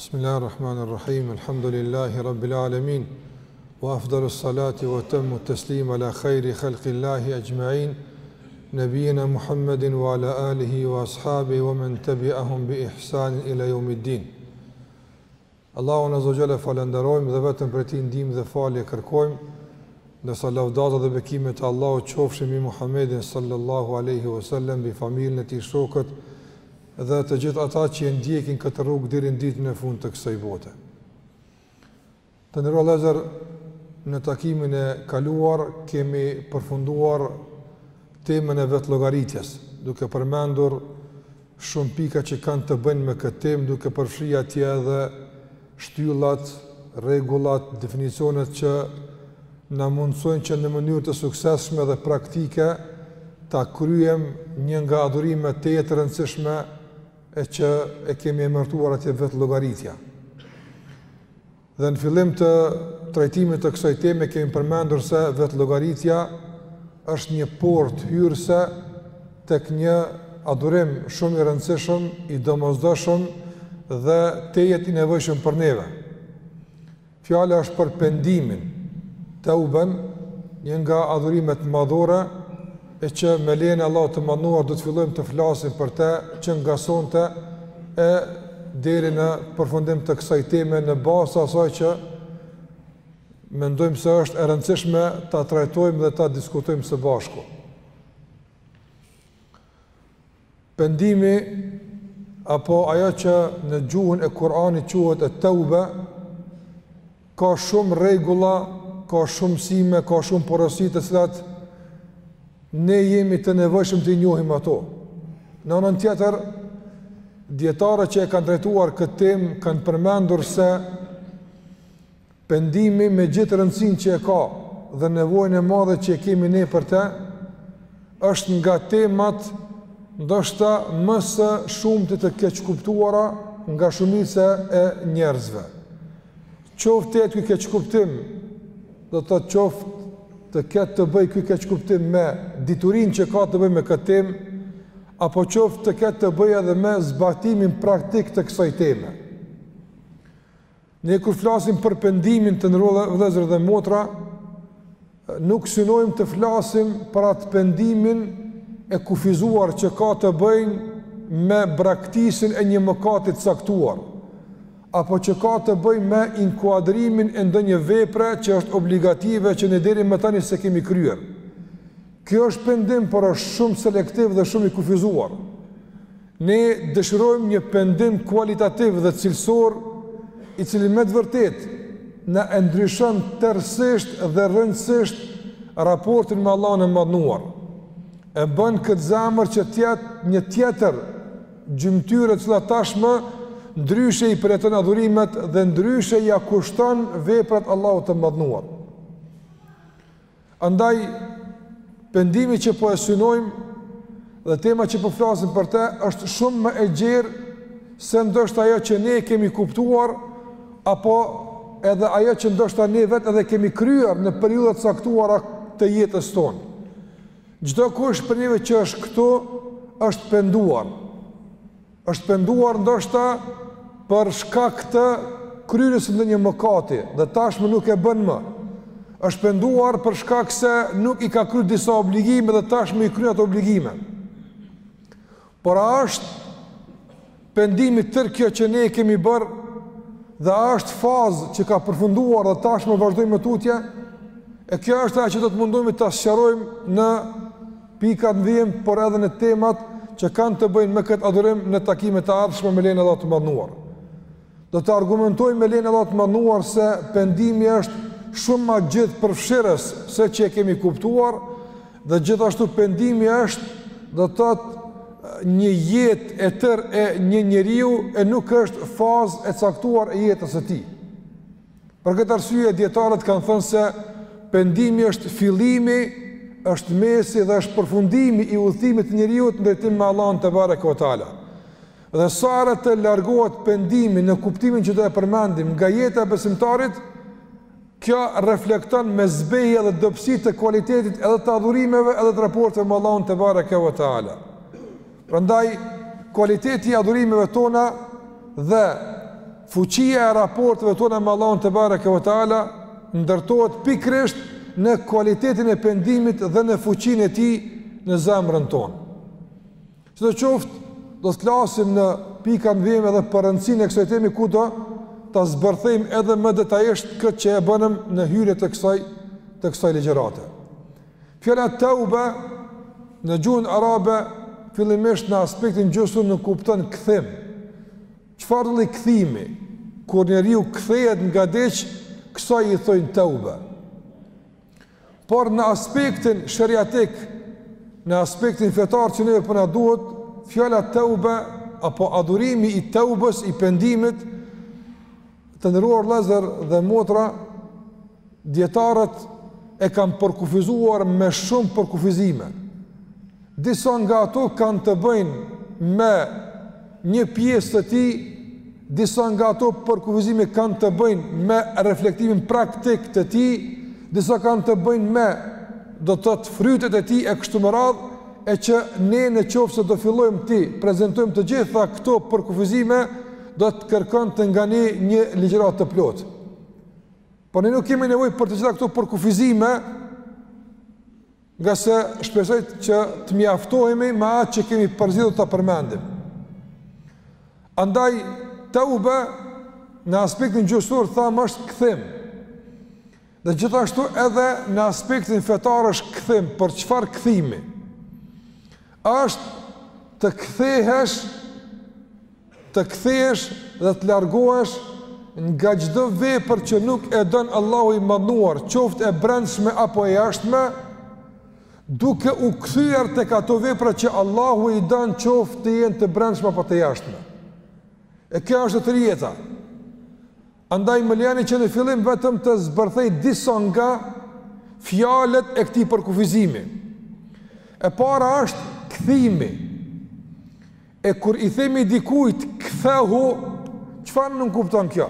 بسم الله الرحمن الرحيم الحمد لله رب العالمين وأفضل الصلاة وتم التسليم على خير خلق الله أجمعين نبينا محمد وعلى آله وأصحابه ومن تبعهم بإحسان إلى يوم الدين Allahun Azza wa Jalla e falënderojmë dhe vetëm prej Tij ndihmë dhe falje kërkojmë, ndërsa lavdata dhe bekimet e Allahut qofshin mbi Muhammedin sallallahu alejhi wa sallam, mbi familjen e tij, shokët dhe të gjithë ata që e ndjekin këtë rrugë deri në ditën e fundit të kësaj bote. Të nderuar vëllezër, në takimin e kaluar kemi përfunduar temën e vetëllogaritjes, duke përmendur Shumë pika që kanë të bëjnë me këtë temë, duke përfshirë atje edhe shtyllat, rregullat, definicionet që na mundësojnë që në mënyrë të suksesshme dhe praktike ta kryejmë një nga adhurimet tejet të rëndësishme e që e kemi emërtuar atje vetëllogaritja. Dhe në fillim të trajtimit të kësaj teme kemi përmendur se vetëllogaritja është një portë hyrëse tek një adhurim shumë i rëndësishëm, i domosdoshëm dhe tejet i nevojshëm për neve. Fjala është për pendimin, teuben, një nga adhurimet madhore, e që me lejen e Allahut të madhëruar do të fillojmë të flasim për te që nga sonte e deri në përfundim të kësaj teme në bazë të asaj që mendojmë se është e rëndësishme ta trajtojmë dhe ta diskutojmë së bashku. Pendimi apo ajo që në gjuhën e Kur'anit quhet et-teube, ka shumë rregulla, ka shumë mësime, ka shumë porosi të cilat ne jemi të nevojshëm t'i njohim ato. Në anën tjetër, dijetarët që e kanë trajtuar këtë temë, kanë përmendur se Pendimi me gjithë rëndësinë që e ka dhe nevojën e madhe që e kemi ne për të, është nga temat ndoshta më së shumti të keqkuptuara nga shumica e njerëzve. Qoftë të jetë ky keqkuptim, do të thotë qoftë të ketë të bëjë ky keqkuptim me diturinë që ka të bëjë me këtë temë, apo qoftë të ketë të bëjë edhe me zbatimin praktik të kësaj teme. Ne kur flasim për pendimin të nderuar vëllezër dhe motra, nuk synojmë të flasim për atë pendimin e kufizuar që ka të bëjë me braktisjen e një mëkati të caktuar, apo që ka të bëjë me inkuadrimin e ndonjë vepre që është obligative që ne deri më tani s'e kemi kryer. Kjo është pendim, por është shumë selektiv dhe shumë i kufizuar. Ne dëshirojmë një pendim kualitativ dhe cilësor, i cili me të vërtetë na e ndryshon tërësisht dhe rrënjësisht raportin me Allahun e Madhnuar. E bën këtë zemër që të jetë një tjetër gjymtyrë e cila tashmë ndryshe i përjeton adhurimet dhe ndryshe ia kushton veprat Allahut të Madhnuar. Andaj, pendimi që po e synojmë dhe tema që po flasim për te është shumë më e gjerë se ndoshta ajo që ne kemi kuptuar apo edhe ajo që ndoshta ne vetë edhe kemi kryer në periudha të caktuara të jetës tonë. Çdokush prej neve që është këtu është penduar. Është penduar ndoshta për shkak të kryerjes së ndonjë mëkati dhe tashmë nuk e bën më. Është penduar për shkak se nuk i ka kryer disa obligime dhe tashmë i kryen ato obligime. Por a është pendimi tërë kjo që ne kemi bërë dhe a është fazë që ka përfunduar dhe tashmë vazhdojmë më tutje? E kjo është ajo që do të mundohemi ta sqarojmë në Pikat në vijim por edhe në temat që kanë të bëjnë me këtë adhurim në takimet e ardhshme me lejen e Allahut të Madhënuar. Do të argumentojmë me lejen e Allahut të Madhënuar se pendimi është shumë më gjithëpërfshirës se ç'e kemi kuptuar dhe gjithashtu pendimi është do të thotë një jetë e tërë e një njeriu e nuk është fazë e caktuar e jetës së tij. Për këtë arsye dijetarët kanë thënë se pendimi është fillimi, është mesi dhe është përfundimi i udhëtimit të njeriut në drejtim me Allahun tebareke ve teala. Dhe sa herë të largohet pendimi në kuptimin që do e përmendim nga jeta e besimtarit, kjo reflekton me zbehje dhe dobësi të kualitetit edhe të adhurimeve edhe të raporteve me Allahun tebareke ve teala. Prandaj, kualiteti i adhurimeve tona dhe fuqia e raporteve tona me Allahun tebareke ve teala ndërtohet pikërisht në kualitetin e pendimit dhe në fuqinë e tij në zemrën tonë. Sidoqoftë, do të flasim në pikat në vijim edhe për rëndësinë e kësaj teme ku do ta zbërthejmë edhe më detajisht këtë që e bëmë në hyrje të kësaj, të kësaj ligjërate. Fjala teube në gjuhën arabe fillimisht në aspektin gjuhësor nënkupton kthim. Çfarëdo kthimi. Kur njeriu kthehet nga diç, kësaj i thonë teube. Por në aspektin sheriatik, në aspektin fetar që neve po na duhet, fjala teube apo adhurimi i teubes, i pendimit, Të nderuar vëllezër dhe motra, dijetarët e kanë përkufizuar me shumë përkufizime. Disa nga ato kanë të bëjnë me një pjesë të tij, disa nga ato përkufizime kanë të bëjnë me reflektimin praktik të tij, disa kanë të bëjnë me do të thotë frytet e tij e kështu me radhë, e që ne në qoftë se do fillojmë t'i prezantojmë të gjitha këto përkufizime, do të kërkonte nga ne një ligjëratë të plotë. Por ne nuk kemi nevojë për të gjitha këto përkufizime, ngase shpresoj që të mjaftohemi me atë që kemi përzgjedhur ta përmendim. Andaj, teube, në aspektin gjuhësor, thamë është kthim. Dhe gjithashtu edhe në aspektin fetar është kthim, për çfarë kthimi? Është të kthehesh, të kthehesh dhe të largohesh nga çdo vepër që nuk e don Allahu i madhëruar, qoftë e brendshme apo e jashtme, duke u kthyer tek ato vepra që Allahu i don qoftë të jenë të brendshme apo të jashtme. E kjo është tërësia. Andaj më lejoni që në fillim vetëm të zbërthej disa nga fjalët e këtij përkufizimi. E para është kthimi. E kur i themi dikujt kthehu, çfarë nënkupton kjo?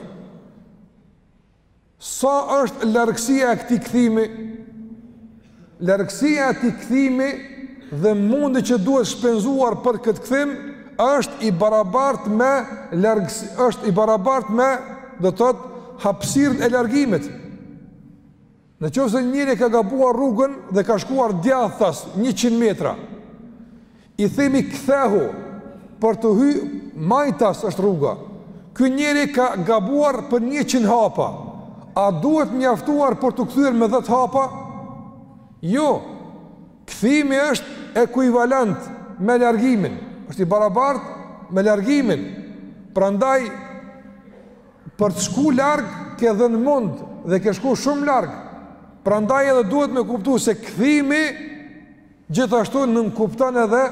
Sa është largësia e këtij kthimi? Largësia e këtij kthimi dhe mundi që duhet shpenzuar për këtë kthim është i barabartë me largs është i barabartë me do të thotë hapësirën e largimit. Në qoftë se njëri ka gabuar rrugën dhe ka shkuar djathtas 100 metra, I themi kthehu, për të hy majtas është rruga. Ky njeri ka gabuar për 100 hapa. A duhet mjaftuar për t'u kthyer me 10 hapa? Jo. Kthimi është ekuivalent me largimin, është i barabartë me largimin. Prandaj për të shku larg ke dhënë mund dhe ke shku shumë larg. Prandaj edhe duhet me kuptu se kthimi Gjithashtu nënkupton edhe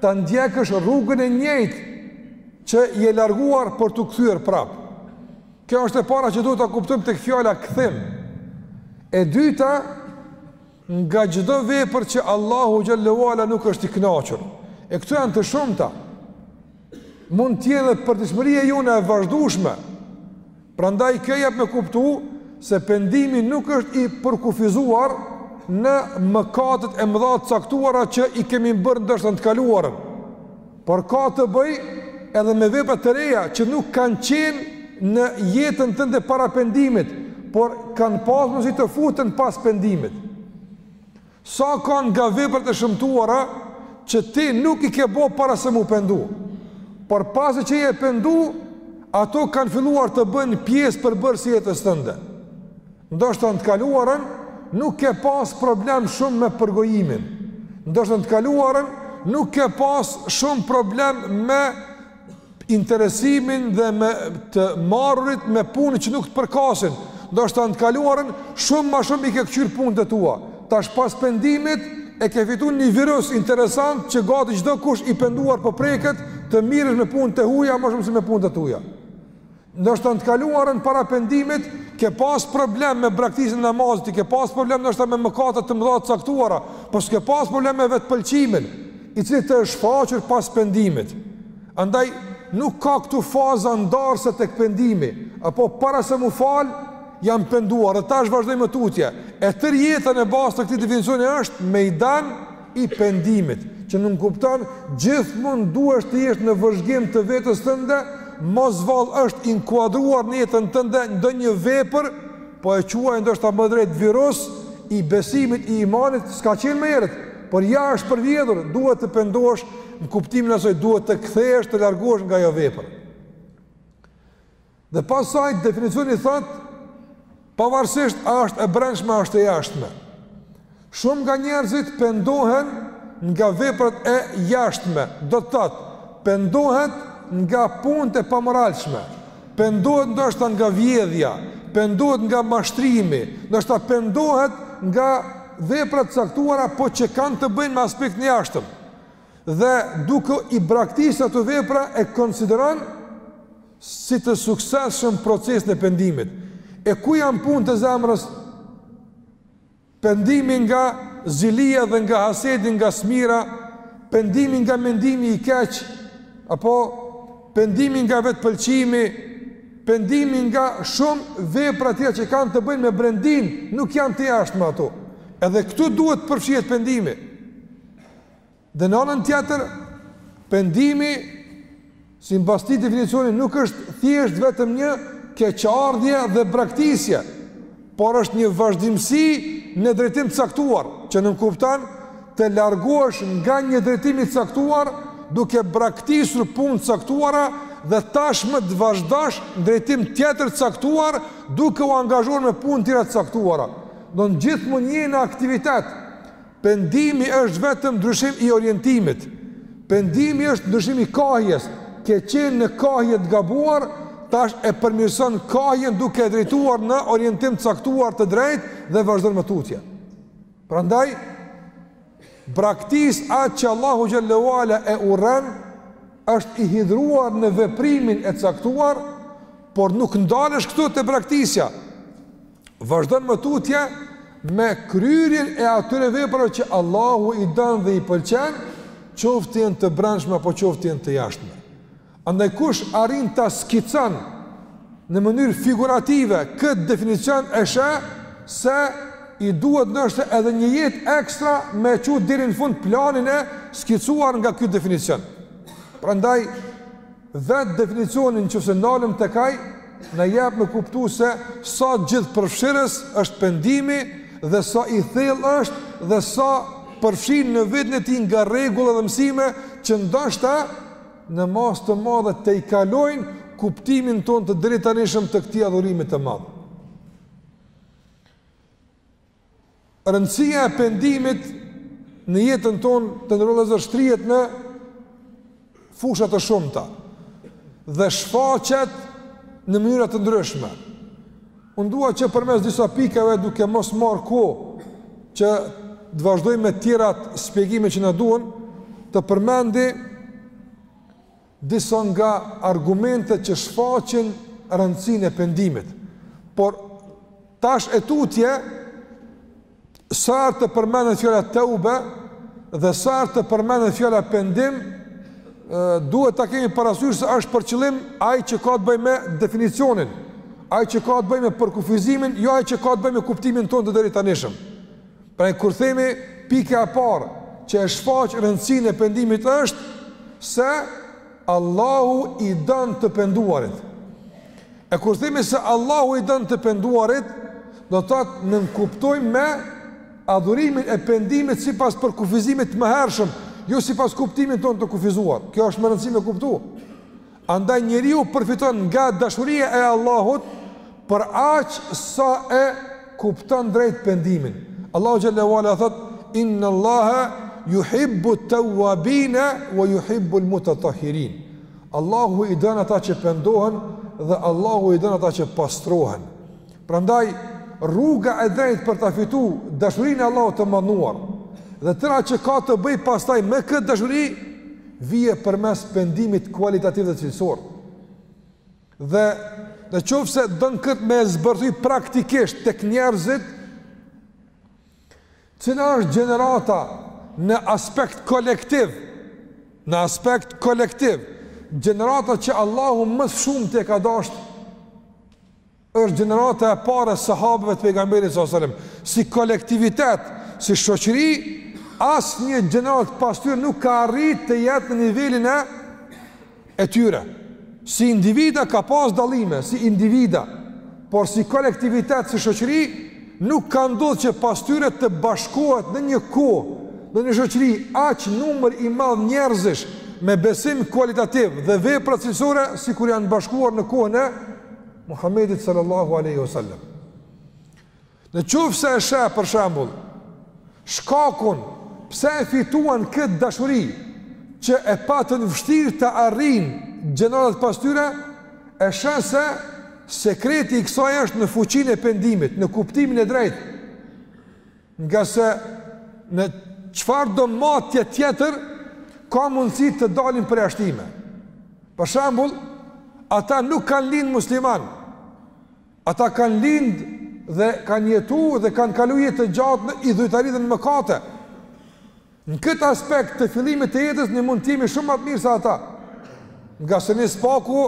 ta ndjekësh rrugën e njëjtë që je larguar për t'u kthyer prapë. Kjo është e para që duhet ta kuptojmë tek fjala kthim. E dyta, nga çdo vepër që Allahu xhel-le ue ala nuk është i kënaqur. E këto janë të shumta. Mund të jenë edhe përditshmëria jona e vazhdueshme. Prandaj kjo jep me kuptu se pendimi nuk është i përkufizuar në mëkatet e mëdha të caktuara që i kemi bërë ndoshta në të kaluarën, por ka të bëj edhe me vepra të reja që nuk kanë qenë në jetën tënde para pendimit, por kanë pas mundësi të futen pas pendimit. Sa ka nga veprat e shëmtuara që ti nuk i ke bo para se m'u pendu, por pasi që je pendu, ato kanë filluar të bëjnë pjesë përbërëse e jetës tënde. Ndoshta në të kaluarën nuk ke pas problem shumë me përgojimin, ndoshta në të kaluarën nuk ke pas shumë problem me interesimin dhe me të marrurit me punët që nuk të përkasin, ndoshta në të kaluarën, shumë ma shumë i ke këqyrë punët e tua, tash pas pendimit, e ke fitu një virus interesant që gati çdokush i penduar po preket të merresh me punët e huja, ma shumë si me punët e tuja. Ndoshta në të kaluarën para pendimit ke pas problem me braktisjen e namazit, ke pas problem ndoshta me mëkate të mëdha të caktuara, por s'ke pas problem me vetëpëlqimin, i cili të është shfaqur pas pendimit. Andaj nuk ka këtu faza ndarëse tek pendimi, apo para se m'u fal jam penduar dhe tash vazhdoj më tutje. E tërë jeta në bazë të këtij definicioni është mejdan i pendimit, që nënkupton gjithmonë duhesh të jesh në vëzhgim të vetes tënde, mos vallë është inkuadruar në jetën tënde ndonjë vepër, po e quaj ndoshta më drejt, virus i besimit i imanit, s'ka qenë më herët, por ja është përvjedhur, duhet të pendohesh në kuptimin e asoj, duhet të kthehesh të largohesh nga ajo vepër. Dhe pastaj definicioni thotë pavarësisht a është e brendshme a është e jashtme. Shumë nga njerëzit pendohen nga veprat e jashtme, do të thotë pendohet nga punët e pamoralshme, pendohet ndoshta nga vjedhja, pendohet nga mashtrimi, ndoshta pendohet nga vepra të caktuara po që kanë të bëjnë me aspektin e jashtëm. Dhe duke i braktisë ato vepra e konsideron si të suksesshëm procesin e pendimit. E ku janë punët e zemrës? Pendimi nga zilia dhe nga hasedi nga smira, pendimi nga mendimi i keq, apo pendimi nga vetëpëlqimi, pendimi nga shumë vepra tjera që kanë të bëjnë me brendinë, nuk janë të jashtme ato. Edhe këtu duhet të përfshihet pendimi. Dhe në anën tjetër, pendimi sipas këtij definicioni nuk është thjesht vetëm një keqardhje dhe braktisje, por është një vazhdimësi në drejtim të caktuar, që nënkupton të largohesh nga një drejtim i caktuar duke braktisur punë të caktuara dhe tashmë të vazhdosh në drejtim tjetër të caktuar duke u angazhuar me punë tjera të caktuara. Don gjithmonë në aktivitet, Pendimi është vetëm ndryshim i orientimit. Pendimi është ndryshim i kahjes. Ke qenë në kahje të gabuar, tash e përmirëson kahjen duke e drejtuar në orientim të caktuar të drejtë dhe vazhdon më tutje. Prandaj braktis atë që Allahu xhele ue ala e urren është i hidhruar në veprimin e caktuar, por nuk ndalesh këtu te braktisja. Vazhdon më tutje me kryerjen e atyre veprave që Allahu i don dhe i pëlqen, qoftë jenë të brendshme apo qoftë jenë të jashtme. Andaj kush arrin ta skicon në mënyrë figurative këtë definicion e sheh se i duhet ndoshta edhe një jetë ekstra me çu deri në fund planin e skicuar nga ky definicion. Prandaj, Vetë definicioni qoftë se nalemi tek ai na jap me kuptu se sa gjithëpërfshirës është pendimi dhe sa i thellë është dhe sa përfshin në veten e tij nga rregulla dhe mësime që ndoshta në masë të madhe tejkalojnë kuptimin tonë të deritanishëm të këtij adhurimi të madh. Rëndësia e pendimit në jetën tonë të nderuar vëllezër shtrihet në fusha të shumta dhe shfaqet në mënyra të ndryshme. Unë dua që përmes disa pikave duke mos marr kohë që të vazhdojmë me tjerat shpjegime që na duhen të përmendi disa nga argumentet që shfaqin rëndësinë e pendimit, por tash e tutje sa herë të përmendet fjala teube dhe sa herë të përmendet fjala pendim, duhet ta kemi parasysh se është për qëllim ai që ka të bëjë me definicionin, ai që ka të bëjë me përkufizimin, jo ai që ka të bëjë me kuptimin tonë të deritanishëm. Prandaj kur themi pika e parë që e shfaq rëndësinë e pendimit është se Allahu i don të penduarit. E kur themi se Allahu i don të penduarit, do të thotë nënkuptojmë me adhurimin e pendimit sipas përkufizimit të mëhershëm, jo sipas kuptimit tonë të kufizuar. Kjo është me rëndësi me kuptu. Andaj njeriu përfiton nga dashuria e Allahut për aq sa e kupton drejt pendimin. Allahu xhallahu ala thot inna Allaha yuhibbu at-tawwabin wa yuhibbu al-mutatahhirin. Allahu i don ata që pendohen dhe Allahu i don ata që pastrohen. Prandaj, rruga e drejtë për ta fituar dashurinë e Allahut të Madhëruar dhe e tëra që ka të bëjë pastaj me këtë dashuri, vjen përmes pendimit kualitativ dhe cilësor. Dhe në qoftë se don këtë me e zbërthy praktikisht tek njerëzit, cila është gjenerata në aspekt kolektiv, në aspekt kolektiv, gjenerata që Allahu më së shumti e ka dashtë, është gjenerata e parë e sahabëve të pejgamberit sallallahu alajhi wasallam, si kolektivitet, si shoqëri, asnjë gjeneratë pas tyre nuk ka arrit të jetë në nivelin e tyre. Si individa ka pas dallime, si individa, por si kolektivitet, si shoqëri, nuk ka ndodh që pas tyre të bashkohet në një kohë, në një shoqëri aq numër i madh njerëzish me besim kualitativ dhe vepra cilësore sikur janë bashkuar në kohën e Muhammedit sallallahu alaihi wasallam. Në qoftë se e sheh për shembull shkakun pse e fituan këtë dashuri që e patën vështirë ta arrijnë gjeneratat pas tyre, e sheh se sekreti i kësaj është në fuqinë e pendimit, në kuptimin e drejtë. Ngase në çfarëdo matje tjetër, ka mundësi të dalin përjashtime. Për shembull, ata nuk kanë lind muslimanë, ata kanë lind dhe kanë jetu dhe kanë kalu jetë të gjatë në idhujtari dhe në mëkate. Në këtë aspekt të fillimit të jetës ne mund të jemi shumë më të mirë se ata. Ngase ne së paku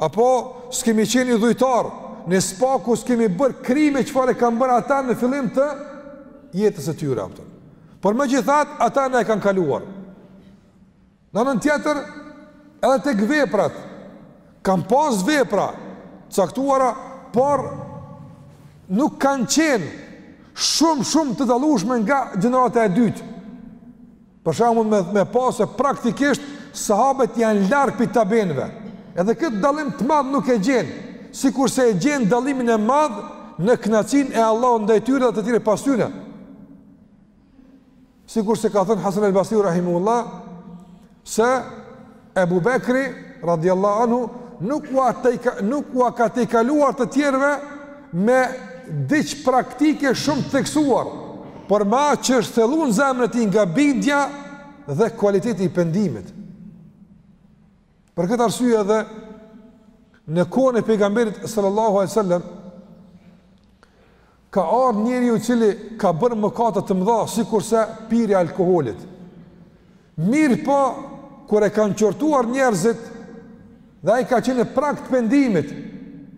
apo s'kemi qenë idhujtarë, ne së paku s'kemi bërë krime çfarë kanë bërë ata në fillim të jetës së tyre apo. Por megjithatë ata na e kanë kaluar. Në anën tjetër, edhe tek veprat kanë pas vepra të caktuara, por nuk kanë qenë shumë shumë të dallueshme nga gjenerata e dytë. Për shembull me pa se praktikisht sahabët janë larg prej tabiinëve. Edhe këtë dallim të madh nuk e gjen, sikurse e gjen dallimin e madh në kënaqësinë e Allahut ndaj tyre dhe të tjerëve pas tyre. sikurse ka thënë Hasan el Basriu rahimahullah se Ebu Bekri radiallahu anhu nuk ua, tejka, nuk ua ka tejkaluar të tjerëve me diç praktike shumë të theksuar por me aq që është thellu në zemër të tij nga bindja dhe kualiteti i pendimit Për këtë arsye edhe në kohën e pejgamberit sallallahu alajhi wasallam ka ardhur njeriu i cili ka bërë mëkate të mëdha sikurse pirja e alkoolit. Mirëpo kur e kanë qortuar njerëzit dhe ai ka qenë në prag të pendimit,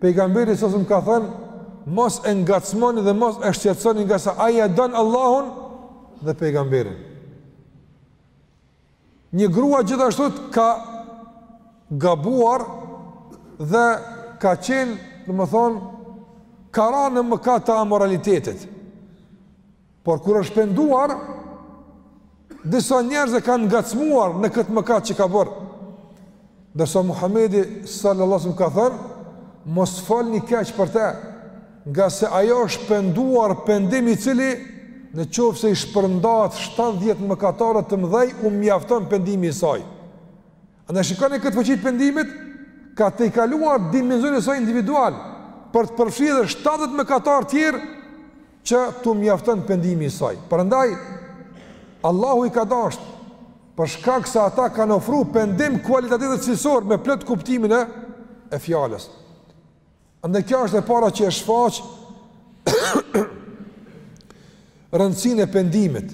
pejgamberi sallallahu alajhi wasallam ka thënë mos e ngacmoni dhe mos e shqetësoni ngase ai e don Allahun dhe pejgamberin. Një grua gjithashtu ka gabuar dhe ka qenë, domethënë, ka ra në mëkat të amoralitetit. Por kur është penduar, disa njerëz e kanë ngacmuar në këtë mëkat që ka bërë. Ndërsa Muhamedi sallallahu alaihi wasallam ka thënë, mos folni keq për të, ngase ajo është penduar pendim i cili në qoftë se i shpërndahet 70 mëkatarëve të mëdhenj u mjafton pendimi i saj. Andaj shikoni këtë fuqi të pendimit? Ka tejkaluar dimensionin e saj individual për të përfshirë 70 mëkatarë të tjerë që t'u mjafton pendimi i saj. Prandaj Allahu i ka dashtë për shkak se ata kanë ofru pendim kualitativ dhe cilësor me plot kuptimin e fjalës. Andaj kjo është e para që e shfaq rëndësinë e pendimit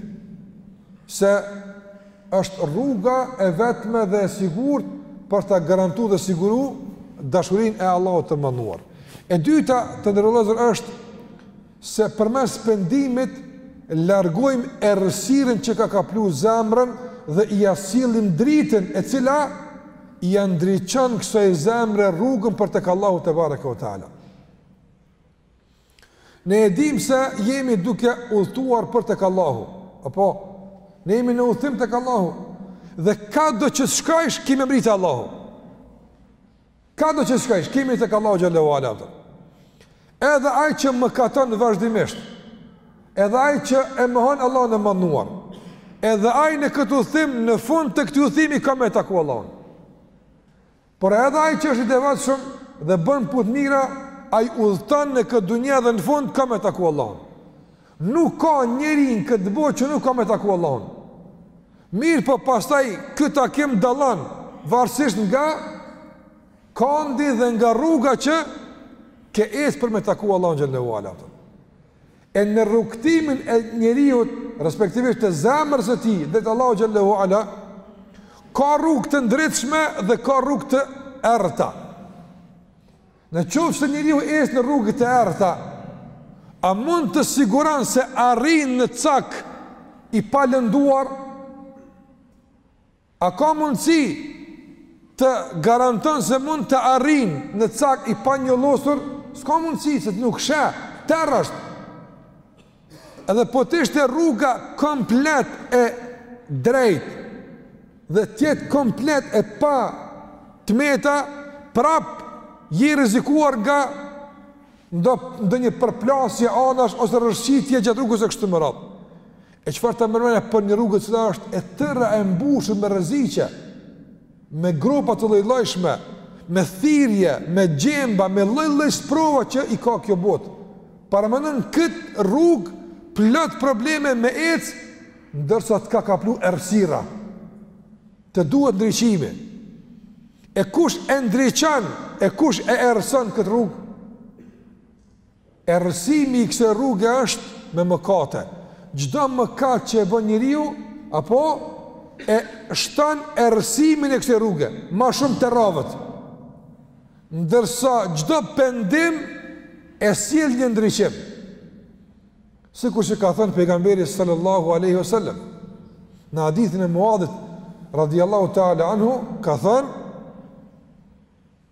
se Është rruga e vetme dhe e sigurt për ta garantu dhe siguru dashurinë e Allahut të Madhëruar. E dyta, të nderuar vëllezër, është se përmes pendimit largojmë errësirën që ka kaplu zemrën dhe ia sillim dritën e cila ia ndriçon kësaj zemre rrugën për tek Allahu tebareke ue teala. Ne e dimë se jemi duke udhëtuar për tek Allahu, apo, ne jemi në udhëtim tek Allahu, dhe kado që shkojsh, ki me mrri te Allahu. Kado që shkojsh, ki me tek Allahu xhel-le ue ala. Edhe ai që mëkaton vazhdimisht, edhe ai që e mohon Allahun e madhëruar, edhe ai në këtë udhëtim, në fund të këtij udhëtimi, ka me taku Allahun. Por edhe ai që është i devotshëm dhe bën punë të mira, ai udhëton në këtë dunja dhe në fund ka me taku Allahun. Nuk ka njeri në këtë botë që nuk ka me taku Allahun. Mirëpo pastaj ky takim dallon, varësisht nga kandi dhe nga rruga që ke ec për me taku Allahun xhel-le ue ala. e në rrugëtimin e njeriut, respektivisht të zemrës së tij, drejt Allahut xhel-le ue ala, ka rrugë të ndritshme dhe ka rrugë të errëta. Në qoftë se njeriu ec në rrugë të errëta, a mund të siguron se arrin në cak i palënduar? A ka mundësi të garanton se mund të arrijë në cak i panjollosur, s'ka mundësi se ti nuk sheh, terr është. Edhe po të ishte rruga komplet e drejtë dhe të jetë komplet e pa të meta, prap je i rrezikuar nga ndo, ndonjë përplasje anash ose rëshqitje gjatë rrugës e kështu me radhë. E çfarë ta merr mendja për një rrugë cila është e tëra e mbushur me rreziqe, me gropa të lloj-llojshme, me therra, me gjemba, me lloj-lloj sprova që i ka kjo botë. Paramendon kët rrugë plot probleme me ec, ndërsa të ka kaplu errësira. Të duhet ndriçimi. E kush e ndriçon, e kush e errëson kët rrugë? Errësimi i kësaj rruge është me mëkate. Çdo mëkat që e bën njeriu, e po e shton errësimin e kësaj rruge, ma shumë terr rreth. Ndërsa çdo pendim e sjell një ndriçim. Sikur që ka thënë pejgamberi sallallahu alaihi wasallam në hadithin e Muadhit radiallahu ta'ala anhu, ka thënë,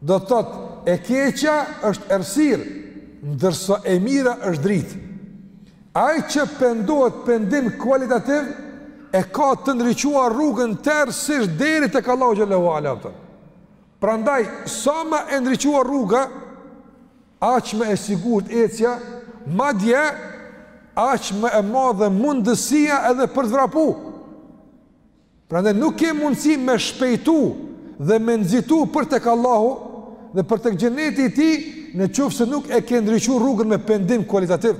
Do të thotë, e keqja është errësirë, ndërsa e mira është dritë. Ai që pendohet pendim kualitativ, e ka të ndriçuar rrugën tërësisht deri tek Allahu xhel-le ue ala. Prandaj sa më e ndriçuar rruga, aq më e sigurt ecja, madje aq më e madhe mundësia edhe për të vrapu. Prandaj nuk ke mundësi me shpejtu dhe me nxitu për tek Allahu dhe për tek xheneti i Tij në qoftë se nuk e ke ndriçuar rrugën me pendim kualitativ.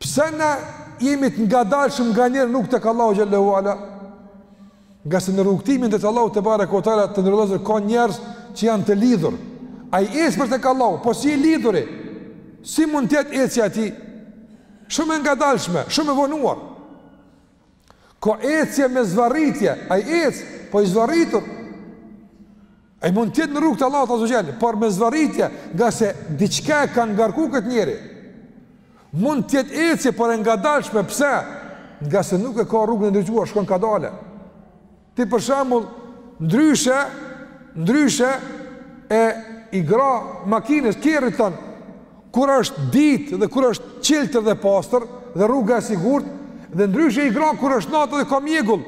Pse na jemi të ngadalshëm nganjëherë rrugës tek Allahu xhel-le ue ala? Ngase në rrugëtimin drejt Allahut tebareke ue teala të nderuar vëllezër ka njerëz që janë të lidhur. Ai ec për tek Allahu, po si i lidhuri, si mund të jetë ecja e tij, shumë e ngadalshme, shumë e vonuar. Ka ecje me zvarritje, ai ec, po i zvarritur. Ai mund të jetë në rrugë të Allahut azze ue xhel, por me zvarritje, ngase diçka e ka ngarku këtë njeri. Mund të jetë ecje, por e ngadalshme, pse? Ngase nuk e ka rrugën e ndriçuar, shkon kadale. Ti për shembull ndryshe, ndryshe e i grah makinës, kerrit thonë, kur është ditë dhe kur është qiltër dhe pastër dhe rruga e sigurt dhe ndryshe i grah kur është natë dhe ka mjegull.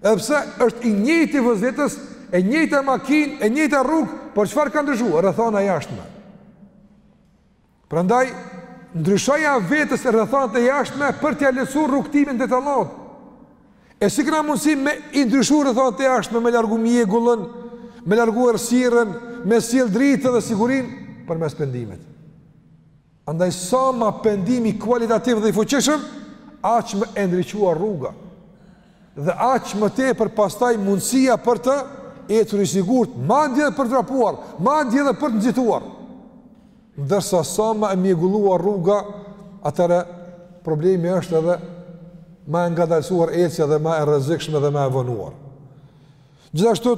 Edhe pse është i njëjti vozitës, e njëjta makinë, e njëjta rrugë, por çfarë ka ndryshuar? Rrethana e jashtme. Prandaj, ndryshoja vetes rrethanat e jashtme për t'ia lehtësu rrugëtimin drejt Allahut. E si kena mundësi me i ndryshu rrethanat e jashtme, me largu mjegullën, me largu errësirën, me sjell dritën dhe sigurinë përmes pendimit. Andaj sa ma pendimi kualitativ dhe i fuqishëm, aq më e ndriçuar rruga. Dhe aq më tepër pastaj mundësia për të ecur i sigurt, madje edhe për të vrapuar, madje edhe për të nxituar. Ndërsa sa ma e mjegulluar rruga, atëherë problemi është edhe ma e ngadalësuar ecja dhe ma e rrezikshme dhe ma e vonuar. Gjithashtu,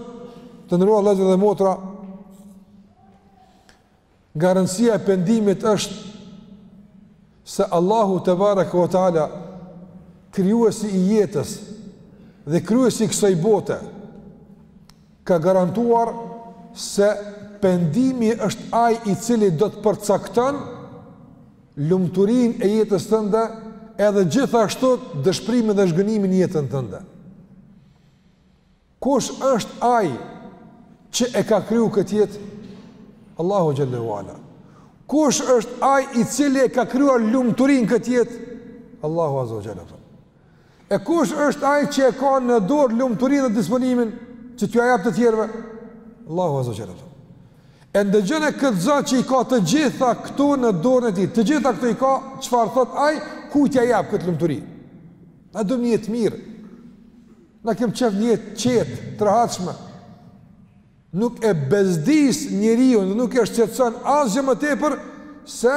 të nderuar vëllezër dhe motra, garancia e pendimit është se Allahu tebareke ve teala krijuesi i jetës dhe krijuesi i kësaj bote ka garantuar se pendimi është ai i cili do ta përcakton lumturinë e jetës tënde edhe gjithashtu dëshprimin dhe zhgënjimin n'jetën tënde. Kush është ai që e ka kriju këtë jetë? Allahu xhel-le ve ala. Kush është ai i cili e ka krijuar lumturinë n'këtë jetë? Allahu azze ve xhel. E kush është ai që e ka në dorë lumturinë dhe disponimin që t'jua jap të tjerëve? Allahu azze ve xhel. E ndëgjone këtë Zot që i ka të gjitha këto në dorën e tij. Të gjitha këto i ka, çfarë thot ai, kujt ia jap këtë lumturi? Na dojm jetë t'mirë. Na kem qejf jetë t'qetë, të rehatshme. Nuk e bezdis njeriun dhe nuk e shqetëson asgjë më tepër se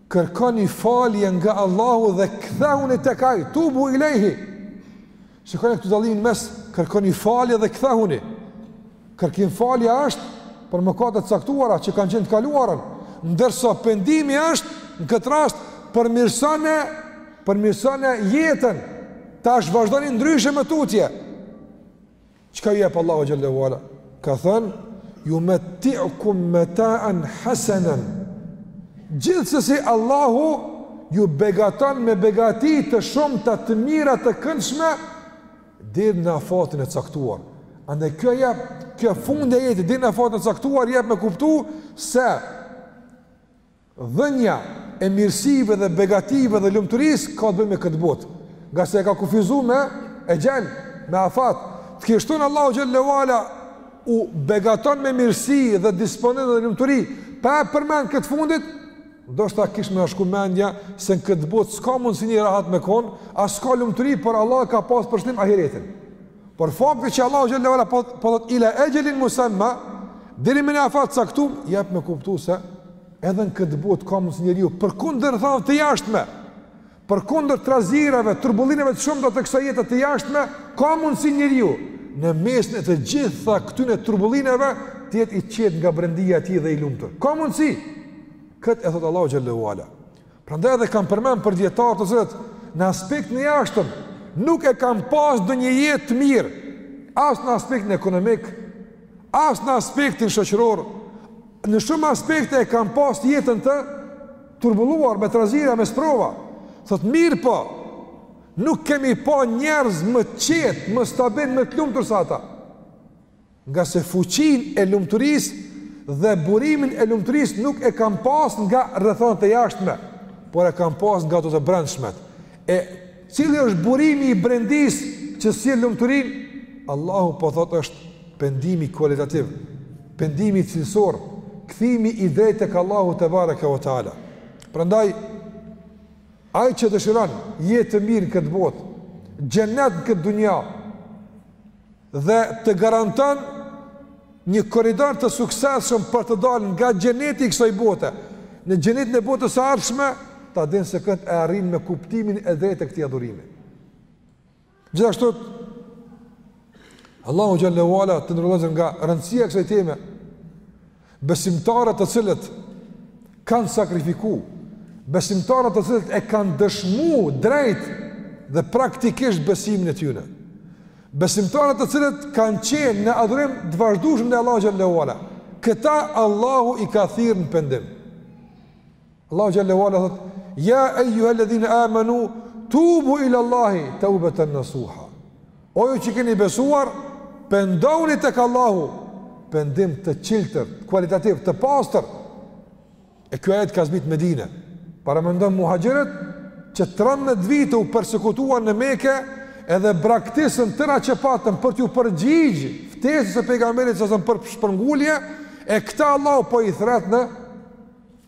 Kërkoni falje nga Allahu dhe kthehuni tek Ai, tubu ilejhi. Shikoni këtu dallimin mes kërkoni falje dhe kthehuni. Kërkim falja është për mëkate t'caktuara që kanë qenë n'të kaluarën, ndërsa pendimi është në këtë rast përmirësone, përmirësone jetën, tash vazhdoni ndryshe më tutje. Çka ju jep Allahu xhel-le ve ala? Ka thënë: "Jumetti'kum meta'an hasenen." Gjithsesi Allahu ju begaton me begati të shumta të mira të këndshme deri në afatin e caktuar. Andaj kjo jep, kjo fundi i ajetit deri në afatin e caktuar jep me kuptu se Dhënia e mirësive dhe begative dhe lumturisë ka të bëjë me këtë botë, ngase e ka kufizu me exhel, me afat. Të kish thënë Allahu xhel-le ve ala u begaton me mirësi dhe disponim dhe lumturi, pa e përmend këtë fundit, ndoshta kish me shku mendja se në këtë botë s'ka mundësi njeri rahat me kon, as ka lumturi, por Allahu ka pas për qëllim ahiretin. Por fakti që Allahu xhel-le ue ala po po thot ila exhelin musemma, deri në një afat caktum, jep me kuptu se edhe në këtë botë ka mundsi njeriu përkundër rrethanave të jashtme. Përkundër trazirave, turbullimeve të shumta të kësaj jete të jashtme, ka mundsi njeriu në mesin e të gjitha këtyre turbullimeve të jetë i qetë nga brendia e tij dhe i lumtur. Ka mundsi. Kët e thot Allahu xhel-le ue ala. Prandaj edhe kam përmend për dietar të cilët në aspektin e jashtëm nuk e kan pas ndonjë jetë të mirë as në aspektin ekonomik as në aspektin shoqëror në shumë aspekte e kan pas jetën të turbulluar me trazira me sprova thot mirëpo nuk kemi pa njerëz më qetë më stabil më të lumtur se ata Ngase fuqinë e lumturisë dhe burimin e lumturisë nuk e kanë pas nga rrethanat e jashtme, por e kanë pas nga ato të brendshmet. E cili është burimi i brendisë që sjell lumturinë? Allahu po thotë është pendimi kualitativ, pendimi cilësor, kthimi i drejtë tek Allahu te bareke ve teala. Prandaj ai që dëshiron jetë të mirë në këtë botë, xhennet në këtë dunja, dhe të garanton një korridor të suksesshëm për të dalë nga xheneti i kësaj bote në xhenetin e botës së ardhshme, ta dinë se këtë e arrin me kuptimin e drejtë të këtij adhurimi. Gjithashtu Allahu xhel-le ue ala të nderuar vëllezër nga rëndësia e kësaj teme Besimtarët të cilët kanë sakrifiku, besimtarët të cilët e kanë dëshmu drejt dhe praktikisht besimin e tyre. Besimtarët të cilët kanë qenë në adhurim të vazhdushëm në Allah xhel-le ue ala. Këta Allahu i ka thirrë në pendim. Allahu xhel-le ue ala thot: "Ya ayyuhalladhina amanu tubu ila Allahi tawbatan nasuha." O ju që keni besuar, pendohuni tek Allahu, pendim të çiltër, kualitativ të pastër. E ky ajet ka zbrit Medinë. Paramendoni muhaxhirët që 13 vite u persekutuan në Mekë edhe braktisën tëra çka patën për t'iu përgjigj ftesës së pejgamberit salallahu alejhi ue selem për shpërngulje e këta Allahu po i thrret në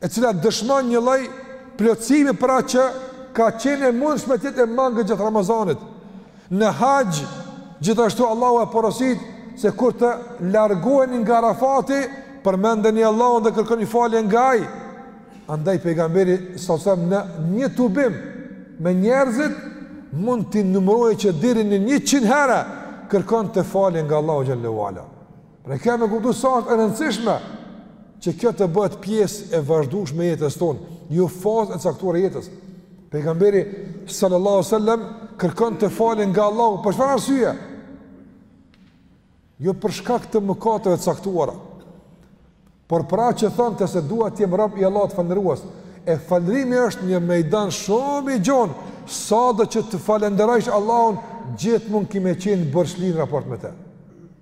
e cila dëshmon një lloj plotësimi për atë që ka qenë e mundshme të jetë e mangët gjatë Ramazanit. Në haxh, gjithashtu Allahu e porosit se kur të largoheni nga Arafati, përmendeni Allahun dhe kërkoni falje nga ai. Andaj pejgamberi salallahu alejhi ue selem në një tubim me njerëzit mund të numërojë që deri në 100 herë kërkonte falje nga Allahu xhel-le ue ala. Ne kemi me kuptu sa është e rëndësishme që kjo të bëhet pjesë e vazhdueshme e jetës tonë, jo fazë e caktuar e jetës. Pejgamberi sallallahu alajhi wasallam kërkonte falje nga Allahu për çfarë arsye? Jo për shkak të mëkateve të caktuara. Por për atë që thonte se dua të jem rob i Allahut falënderues, e falërimi është një mejdan shumë i gjonë, sado që të falënderojsh Allahun, gjithmonë ki me qenë borxhli në raport me te.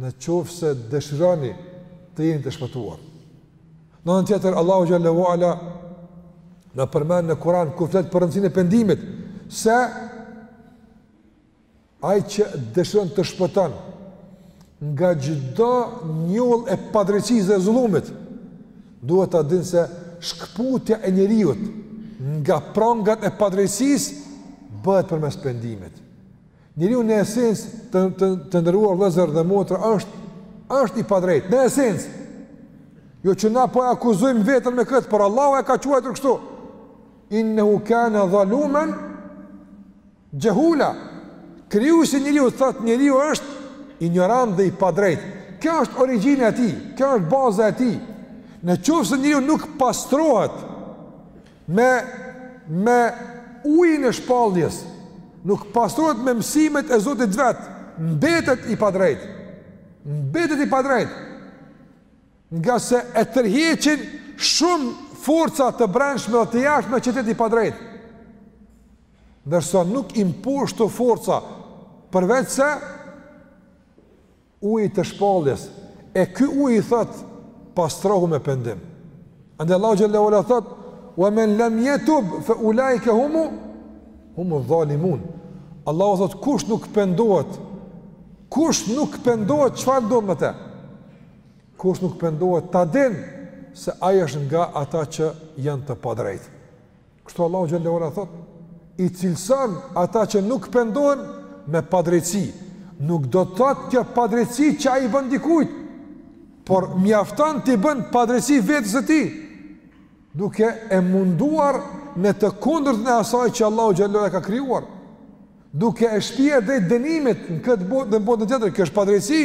në qoftë se dëshironi të jeni të shpëtuar. Në anën tjetër Allahu xhel-le ue ala na përmend në Kur'an kur flet për rëndësinë e pendimit se ai që dëshiron të shpëton nga çdo njollë e padrejtësisë dhe zullumit duhet ta dinë se shkëputja e njeriut nga prangat e padrejtësisë bëhet përmes pendimit. Njeriu në esencë të të të nderuar vëllezër dhe motra është është i padrejtë në esencë. Jo që na po e akuzojmë veten me këtë, por Allahu e ka quajtur kështu. Innehu kana zaluman jahula. Krijuesi i njeriut thotë njeriu është injorant dhe i padrejtë. Kjo është origjina e tij, kjo është baza e tij. Në qoftë se njeriu nuk pastrohet, Me me ujin e shpalljes, nuk pastrohet me mësimet e Zotit vet, mbetet i padrejtë. Mbetet i padrejtë. Ngase e tërheqin shumë forca të brendshme dhe të jashtme që të jetë i padrejtë. Ndërsa nuk i mposht këto forca, përveç se Uji i shpalljes, e ky ujë i thotë pastrohu me pendim. Andaj Allahu xhel-le ue ala thotë: "Wa man lam yatub fa ulaika humu humu adh-dhalimun." Allahu thotë kush nuk pendohet, kush nuk pendohet çfarë ndodh me të? Kush nuk pendohet ta din se ai është nga ata që janë të padrejtë. Kështu Allahu xhel-le ue ala thotë, i cilëson ata që nuk pendohen me padrejtësi. Nuk do të thotë kjo padrejtësi që ai i bën dikujt, por mjafton t'i bën padrejtësi vetes së tij, duke e munduar në të kundërtën e asaj që Allahu xhel-le ue ala e ka krijuar, duke e shpie drejt dënimit në këtë botë dhe në botën tjetër, kjo është padrejtësi.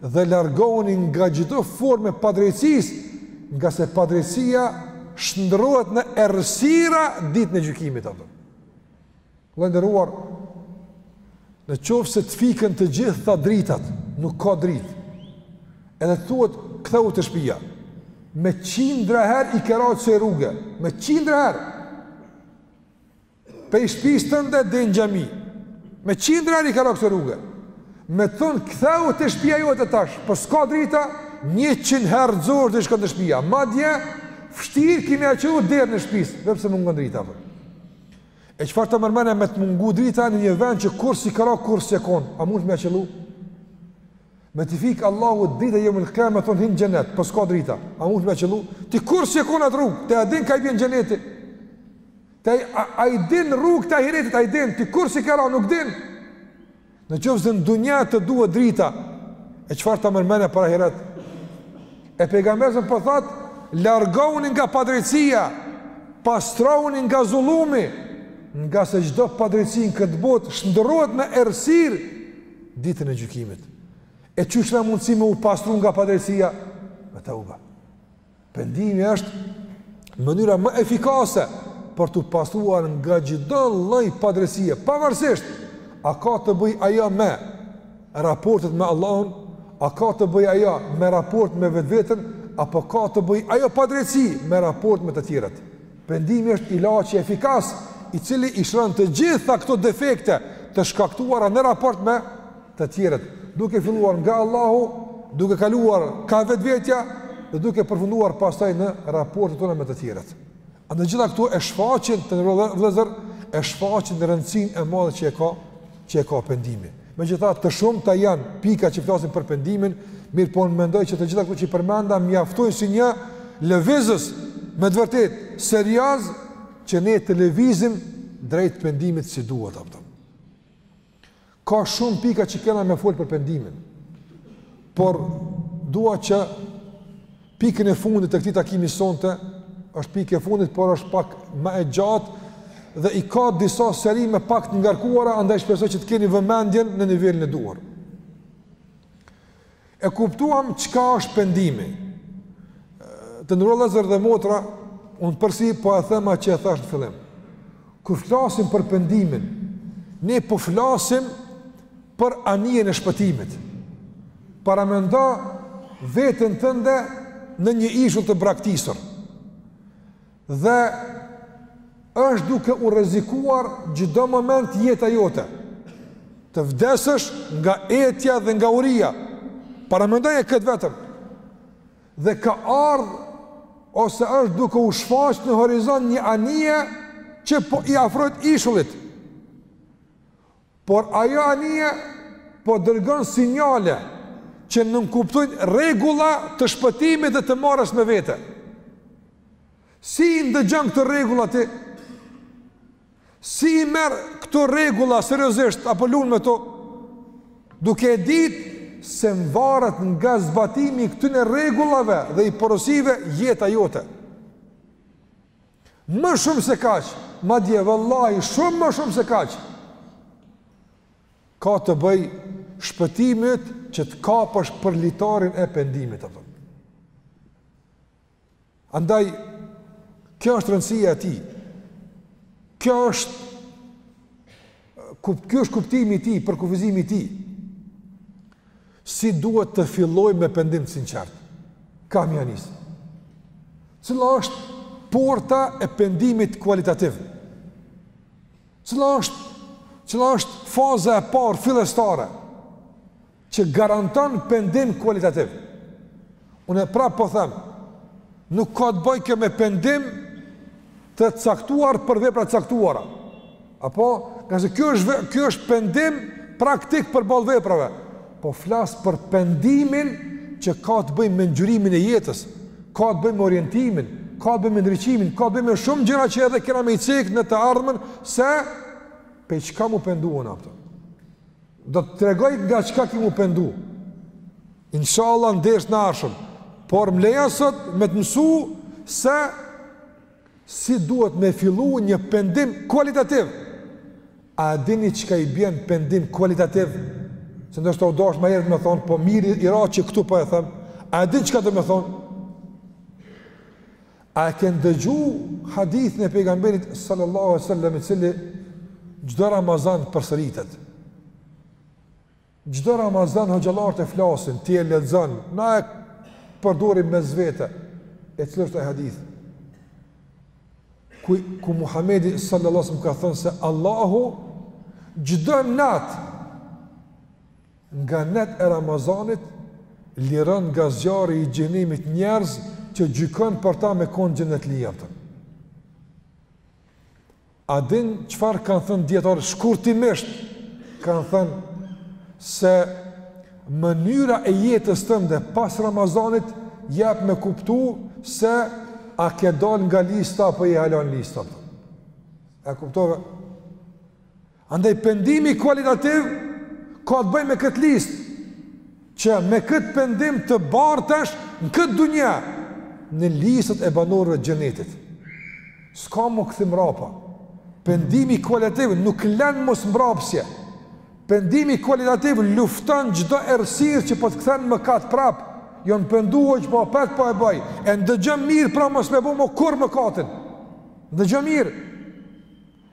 dhe largohuni nga çdo formë e padrejtësisë, ngase padrejtësia shndërrohet në errësira ditën e gjykimit ato. Vëlla i nderuar në qoftë se të fiken të gjitha dritat, nuk ka dritë. Edhe thuhet ktheu te shpija. Me qindra herë i ke ra asaj rruge, me qindra herë. Pej shpis tënde deri në xhami Me qindra herë i ke ra asaj rruge Me të thonë ktheu te shpia jote tash Po s'ka drita Njëqind herë zor dhe shkon te shpia Madje Vështirë ki me ia qëllu derën shpisë Dhe pse mungon drita pra. E çfarë ta merr mendja me të mungu drita Në një vend që kurrë s'i ke ra kurrë s'je kon A mund ti me ia qëllu Me ta fikë Allahu dritën jeumel kijame Me të thonë hin në xhenet Po s'ka drita A mund ti me ia qëllu Ti kurrë s'je kon n'atë rrugë Ti a din ka i bjen xheneti Ti a i din rrugët e ahiretit, a i din, ti kurrë s'i ke ra, nuk din. Në qoftë se në dunja të duhet drita, e çfarë ta merr mendja për ahiret? E pejgamberi s.a.v.s. po thotë, largohuni nga padrejtsia, pastrohuni nga zullumi, ngase çdo padrejtësi në këtë botë, shndërrohet në errësirë, ditën e gjykimit. E qysh ka mundësi me u pastru nga padrejtësia? Me teube. Pendimi është mënyra më efikase për t'u pastruar nga çdo lloj padrejtësie, pavarësisht, a ka të bëjë ajo me raportet me Allahun, a ka të bëjë ajo me raport me vetveten, apo ka të bëjë ajo padrejtësi me raport me të tjerët. Pendimi është ilaçi efikas, i cili i shëron të gjitha këto defekte të shkaktuara në raport me të tjerët, duke filluar nga Allahu, duke kaluar ka vetvetja dhe duke përfunduar pastaj në raportet tona me të tjerët. A të gjitha këto e shfaqin vëllezër, e shfaqin rëndësinë e madhe që e ka, që e ka pendimi. Megjithatë shumë janë pika që flasin për pendimin, mirëpo unë mendoj që të gjitha këto që i përmenda mjaftojnë si një lëvizës me të vërtetë serioz që ne të lëvizim drejt pendimit si duhet. Apëton. Ka shumë pika që kena me folë për pendimin, por dua që pikën e fundit të këtij takimi sonte, është pikë e fundit, por është pak më e gjatë, dhe i ka disa sqarime pak të ngarkuara, andaj shpresoj që të keni vëmendjen në nivelin e duhur. E kuptuam çka është pendimi. Të nderuar vëllezër dhe motra, unë përsëri po e them atë që e thashë në fillim. Kur flasim për pendimin, ne po flasim për anijen e shpëtimit. Paramendo veten tënde në një ishull të braktisur. Dhe është duke u rrezikuar çdo moment jeta jote. Të vdesësh nga etja dhe nga uria. Paramendoje këtë vetëm. Dhe ka ardhë ose është duke u shfaqë në horizont një anije që po i afrohet ishullit. Por ajo anije po dërgon sinjale që nënkuptojnë rregulla të shpëtimit dhe të marrjes me vete. Si i ndëgjon këto rregulla ti? Si i merr këto rregulla seriozisht apo lun me to? Duke e ditë se varet nga zbatimi i këtyre rregullave dhe i porosive jeta jote. Më shumë se kaq, madje vallahi shumë më shumë se kaq. Ka të bëjë shpëtimi që të kapesh për litarin e pendimit apo. Andaj kjo është rëndësia e tij. Kjo është, ky është kuptimi i tij, përkufizimi i tij. Si duhet të fillojmë me pendim të sinqertë? Kah m'ia nis. Cila është porta e pendimit kualitativ? Cila është cila është faza e parë fillestare që garanton pendim kualitativ? Unë prapë po them, nuk ka të bëjë kjo me pendim të caktuar për vepra të caktuara. Apo, ngase kjo është, kjo është pendim praktik përballë veprave. Po flas për pendimin që ka të bëjë me ngjyrimin e jetës, ka të bëjë me orientimin, ka të bëjë me ndriçimin, ka të bëjë me shumë gjëra që edhe kena me i cek në të ardhmen, se pej çka m'u pendu unë apo ti. Do të tregoj nga çka ki m'u pendu. Inshallah ndejën e ardhshme. Por më lejo sot me të mësu se si duhet me fillu një pendim kualitativ. A dini çka i bjen pendim kualitativ? Se ndoshta u dasht ma herët me thonë, po mirë i ra që këtu po e them. A dini çka domethonë? A e keni dëgju hadithin e pejgamberit sallallahu alaihi wasallam i cili çdo Ramazan përsëritet. Çdo Ramazan hoxhallarët e flasin, ti e lexon, na e përdorim mes vete. E cili është ai hadith? Ku ku Muhamedi sallallahu alaihi wasallam ka thënë se Allahu çdo natë Nga netët e Ramazanit liron nga zjarri i xhehenemit njerëz që u gjykon për ta me kon xhehenemli, aftën. A din çfarë kanë thënë dijetarët shkurtimisht kanë thënë se mënyra e jetës tënde pas Ramazanit jep me kuptu se a ke dal nga lista apo je hala n'lista. E kuptove? Andaj pendimi kualitativ ka të bëjë me këtë listë, që me këtë pendim të bartesh në këtë dunja, në listat e banorëve të xhenetit. S'ka më kthim mbrapa. Pendimi kualitativ nuk lën mos mbrapsje. Pendimi kualitativ lufton çdo errësirë që po të kthen në mëkat prap. Jon penduar që po apet po e bëj. E ndëgjom mirë pra mos me bo më kurrë mëkatin. Ndëgjom mirë.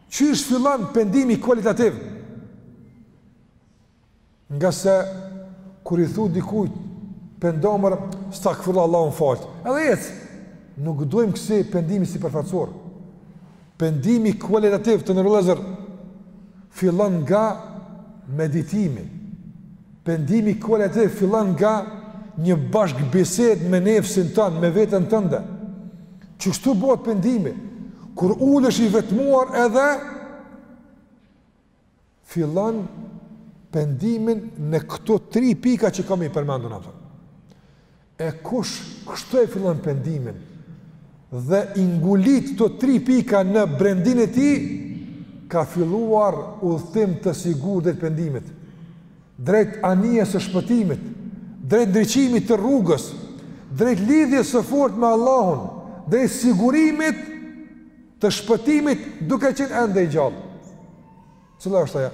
Qysh fillon pendimi kualitativ? Ngase kur i thu dikujt pendohu mor, estagfirullah, Allahu na faltë. Edhe ec. Nuk duajmë kësi pendimi sipërfaqësor. Pendimi kualitativ të nderuar vëllezër fillon nga meditimi. Pendimi kualitativ fillon nga një bashkëbisedë me nefsin tënd, me veten tënde. Që kështu bëhet pendimi, kur ulesh i vetmuar edhe, fillon pendimin në këto tri pika që kam me i përmendun E kush kështu e fillon pendimin dhe i ngulit këto tri pika në brendinë e tij, ka filluar udhëtim të sigurt drejt pendimit, drejt anijes së shpëtimit, drejt ndriçimit të rrugës, drejt lidhjes së fortë me Allahun, drejt sigurimit të shpëtimit duke qenë ende i gjallë. Cila është ajo?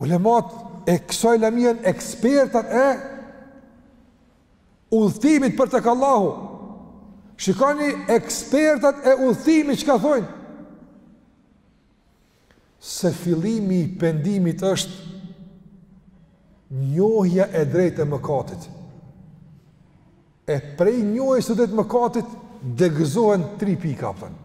Ulemat e kësaj lamie ekspertat e udhëtimit për tek Allahu. Shikoni ekspertat e udhëtimit çka thonë. Se fillimi i pendimit është njohja e drejtë e mëkatit. E prej njohjes së drejtë të mëkatit degëzohen tri pika, thonë.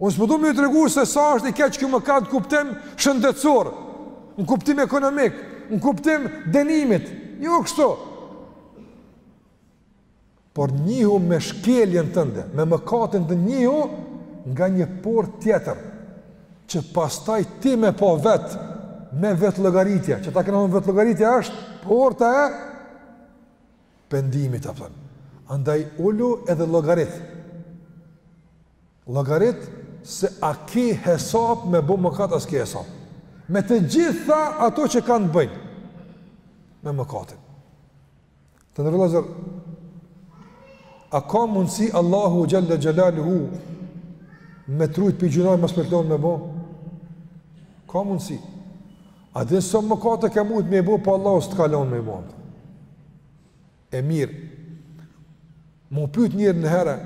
Unë s'po du me ju tregu se sa është i keq ky mëkat në kuptim shëndetësor, në kuptim ekonomik, në kuptim të dënimit. Jo kështu. Por njihu me shkeljen tënde, me mëkatin tënd njihu nga një portë tjetër që pastaj ti me bo vetë me vete llogaritje, që ta kena vetëllogaritja është porta e pendimit po thonë. Andaj ulu edhe llogarit. Llogarit se a ke hesap me bo mëkat a s'ke hesap. Me të gjitha ato që kanë të bëjnë me mëkatin. Të nderuar vëllezër, a ka mundësi Allahu xhel-le xhelaluhu me t'rujt prej gjynahi mos me t'lon me bo? Ka mundësi. A e din sa mëkate ke mujt me i bo, po Allahu s'të ka lon me i bo. E mirë, mu pyt njeri ni herë,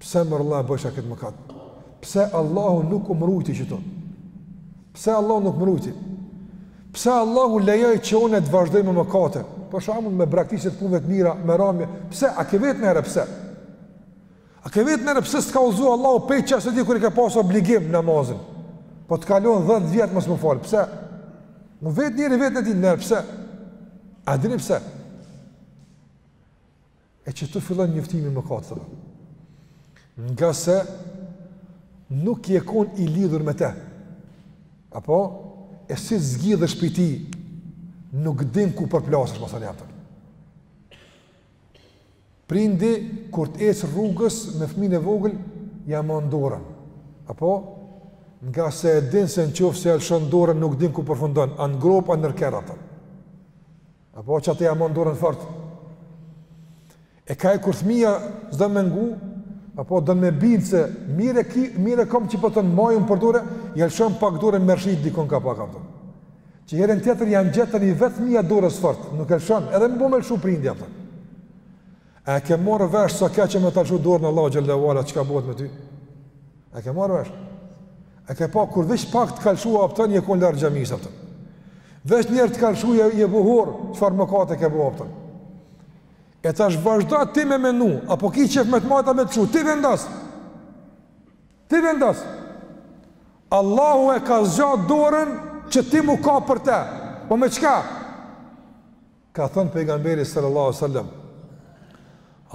pse mor vlla e bojsha këtë mëkat? Pse Allahu nuk më rujti qëtu? Pse Allahu nuk më rujti? Pse Allahu lejoi që unë të vazhdoj me mëkate? Për shembull me braktisje të punëve të mira, me ramje, pse? A ke vet ni herë, pse? A ke vet niherë pse s'të ka udhëzu Allahu pej çastit kur e ke pasë obligim namazin? Po të kalon dhetë vjet mos m'u falë, pse? Me vet njeri veten e tij niherë, pse? A dini pse? E qëtu fillon njoftimi i mëkateve. Ngase nuk je kon i lidhur me te. Apo? E si zgjidhesh pi tij, nuk din ku përplasesh, masanej a kupton Prindi kur të ecë rrugës me fmijën e vogël, ja mon dorën. Apo? Ngase e din se në qoftë se ja lëshon dorën, nuk din ku përfundon, a në gropë, a nër kerra, a kupton. Apo qata ja mon dorën fort. E aj kur fëmija s'don me ngu, apo don me bind se mirë e ki, mirë e kom që po të maj për dore, ja lëshon pak dorën me rrëshqit dikun ka pak, a kupton. Që herën tjetër ja ngjet tani vetë fmija dorës fort, nuk e lëshon, edhe me bo me lëshu prindi, a kupton. A e ke marrë vesh sa keq me ta lëshu dorën Allah xhelle ve ala, çka bëhet me ty? A e ke morë vesh? A ke pa kur veç pak të ka lëshu, a kupton, je konë larg xhamisë, a kupton? Veç niherë të ka lëshu, je bo hor, çfarë mëkate ke bo, a kupton? E tash vazhdo ti me menu, apo ki qef me të majt a me të lshu, ti vendos. Ti vendos. Allahu e ka zgjatë dorën që ti mu kap për te. Po me çka? Ka thënë pejgamberi sallallahu sallam.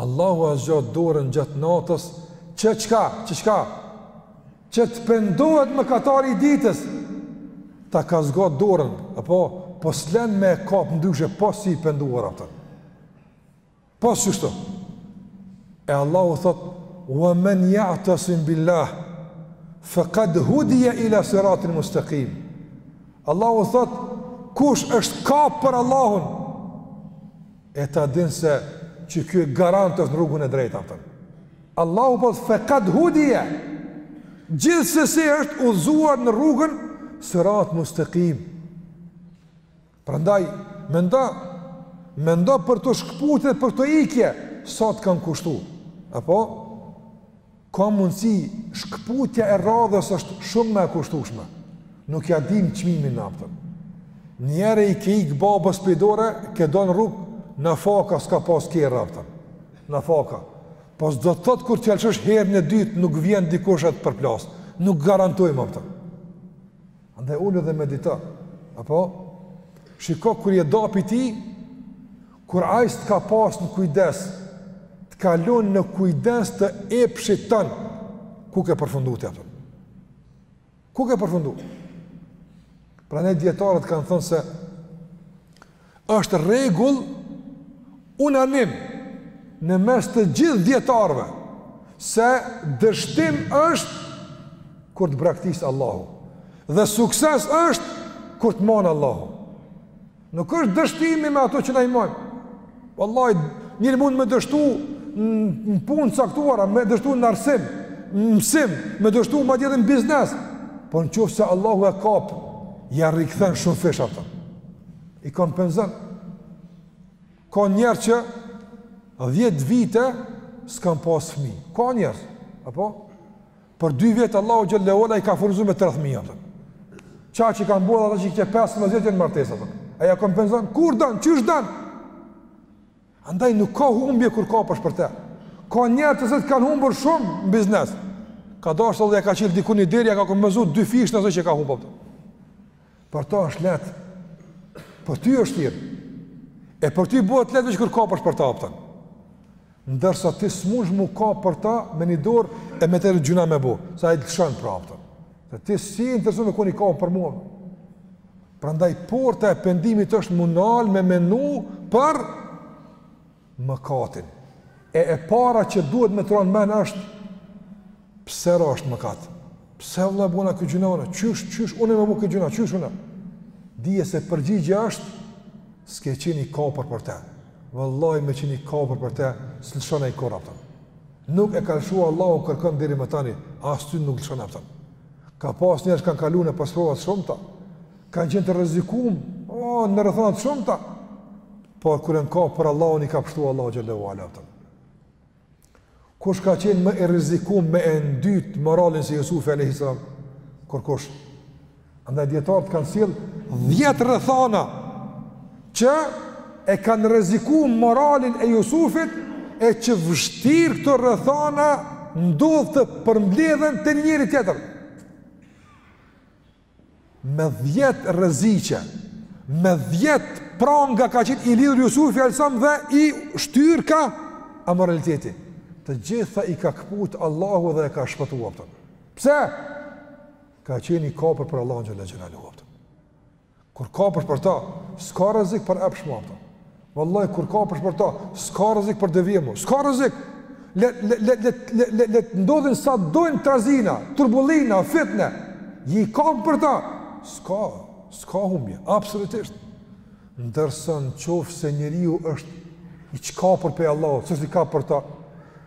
Allahu e zgjatë dorën gjatë natës që çka? Që çka? Që të pendohet mëkatari i ditës. Ta ka zgjatë dorën. Apo, po s'len me e kapë ndryshe, pos si i penduar, a kupton. Pos qështu. E Allahu thot: "Wa man ya'tasim billah faqad hudiya ila siratin mustaqim." Allahu thot: "Kush është kap për Allahun, e ta din se që ky garant është në rrugën e drejtë, a kupton." Allahu po thot: "Faqad hudiya." Gjithsesi është udhëzuar në rrugën sirat mustaqim. Prandaj, mendo, mendo për këto shkëputjet, për këto ikje, sa të kanë kushtu. Apo, ka mundësi shkëputja e radhës është shumë më e kushtushme. Nuk ja dim çmimin, a kupton. Niherë i ke ikë babës pej dore, ke dol në rrugë, nafaka s'ka pas kerre, a kupton. Nafaka. Po s'do të thotë kur t'ja lëshosh herën e dytë, nuk vjen dikush e të përplas. Nuk garantojmë, a kupton. Andaj ulu dhe medito. Apo shiko kur je da pi tij, kur ai s't'ka pas në kujdes, të ka lon në kujdes të epshit ton. Ku ke përfundu ti atë? Ku ke përfundu? Prandaj dijetarët kanë thënë se Është rregull unanim në mes të gjithë dijetarëve se dështim është kur të braktis Allahu dhe sukses është kur të mon Allahu. Nuk është dështimi me ato që na i mojmë. Vallahi njeri mund me dështu në punë t'caktuara, me dështu në arsim, në mësim, me dështu madje edhe n'biznes, po në qoftë se Allahu e kap, ja rikthen shumëfish atë. i kompenzon. Ka njerëz që 10 vite s'kan pas fmi. Ka njerëz, a kupton? Për 2 vjet Allahu xhele ue ala i ka furnizu me 3 fmi, a kupton? Qaq i ka bo ata që i ke 15 vjet n'martesë, a kupton? Ai ja kompenzon kur don, qysh don. Andaj nuk ka humbje kur kapesh për te. Ka njerëz që kanë humbur shumë në biznes. Ka dashtë Allahu e ka çil dikun një derë, ja ka kompenzu 2 fishin e asaj që ka humb. Për ta është let, për ty është shtirë, e për ty bëhet let veç kur kapesh për ta, a kupton. Ndërsa ti s'munsh m'u kap për ta me një dorë e me tjetrën gjynah me bo, se ai t'lëshon pra, a kupton. Se ti s'je interesu me kon i kap për mua. Prandaj porta e pendimit është m'u nal me menu për mëkatin. E e para që duhet me të ra n'men është, pse rashë n'mëkat? Pse vlla e bona këtë gjynah unë? Qysh, qysh, unë me bo këtë gjynah, qysh unë? Dije se përgjigjja është, s'ke qenë i kapur për te. Vallahi me qenë i kapur për te, s't'lëshon ai kurrë, a kupton. Nuk e ka lëshu Allahu kërkënd deri më tani, as ty nuk t'lëshon, a kupton. Ka pas njerëz kanë kalu nëpër sprova t'shumta, kanë qenë të rrezikum, o, në rrethana t'shumta, Por kur janë kap për Allahun i ka pështu Allahu xhele ue ala, a kupton. Kush ka qenë më i rreziku me e ndyt moralin se Jusufi alejhi selam? Kurkush. Andaj dijetarët kanë sjell 10 rrethana që e kanë rreziku moralin e Jusufit e që vështirë këto rrethana ndodh të përmblidhen te një njeri tjetër. Me dhjetë rreziqe, me dhjetë pranga ka qenë i lidhur Jusufi alejhi selam dhe i shtyrë kah amoraliteti. Të gjitha i ka këput Allahu dhe e ka shpëtu, a kupton. Pse? Ka qenë i kapur për Allahun xhele xhelaluhu. Kur kapesh për ta, s'ka rrezik për epsh ma, a kupton. Vallai kur kapesh për ta, s'ka rrezik për devijim, s'ka rrezik. Le le le le le le le të ndodhin sa dojnë trazina, turbullina, fitne. Je i kapt për ta. S'ka, s'ka humbje, absolutisht. Ndërsa në qofë se njeriu është i çkapur prej Allahut, s'është i kapt për ta,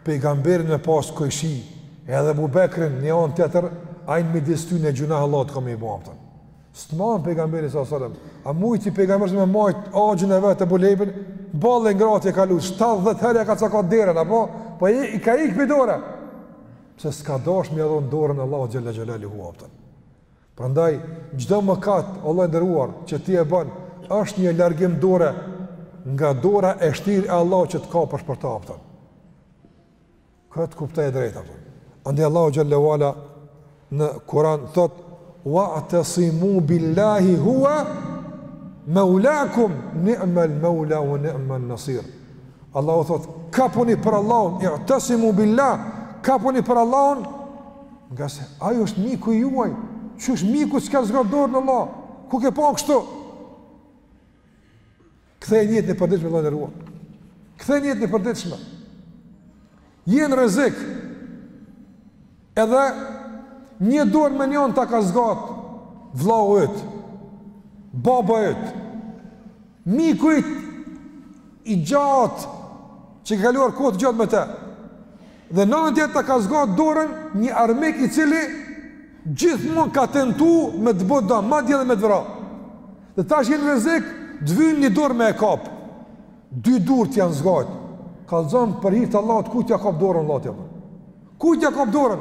pejgamberin me pasë kojshi, edhe Ebu Bekrin n'anë tjetër, ai në medis tyne, gjyna Allahut ka me i bo, apten. S't'man pejgamberi sa selam, a mujti pejgamberi me majt axhën e vet Ebu Lehebin, ballë i ngrati e ka lut 70 herë ja ka cakat derën apo, po i, i ka ik pi dore. Pse s'ka dash me ja dhon dorën Allahut xhalla xhelaluhu apten. Prandaj çdo mëkat vëlla i nderuar që ti e ban është një largim dore nga dora e shtrirë e Allahut që të kapesh për ta apten. Këtë kuptoje drejt. Andej Allahu xhalla wa ala në Kur'an thot wa atasimu billahi huwa maulakum ni'mal maula wa ni'mal nasir. Allahu thot kapuni për Allahun, i'tasimu billah, kapuni për Allahun, ngase ai është miku juaj, që është miku që ka zgat dorën vlla, ku ke pa kështu? Kthej në jetën e përditshme vëlla i nderuar. Kthej në jetën e përditshme. Je në rrezik. Edhe një dorë më një on ta ka zgat vllau yt. Baba yt. Miku yt i gjat që ka kaluar kohë të gjatë me të. Dhe në anën tjetër ta ka zgatë dorën një armik i cili gjithmonë ka tentu me të bo dam, madje edhe me të vra. Dhe tash je në rrezik, të vyn një dorë me e kap. Dy durt janë zgat. Kallxom për hir të Allahut kujt ja kap dorën vëllaut apo. Kujt ja kap dorën?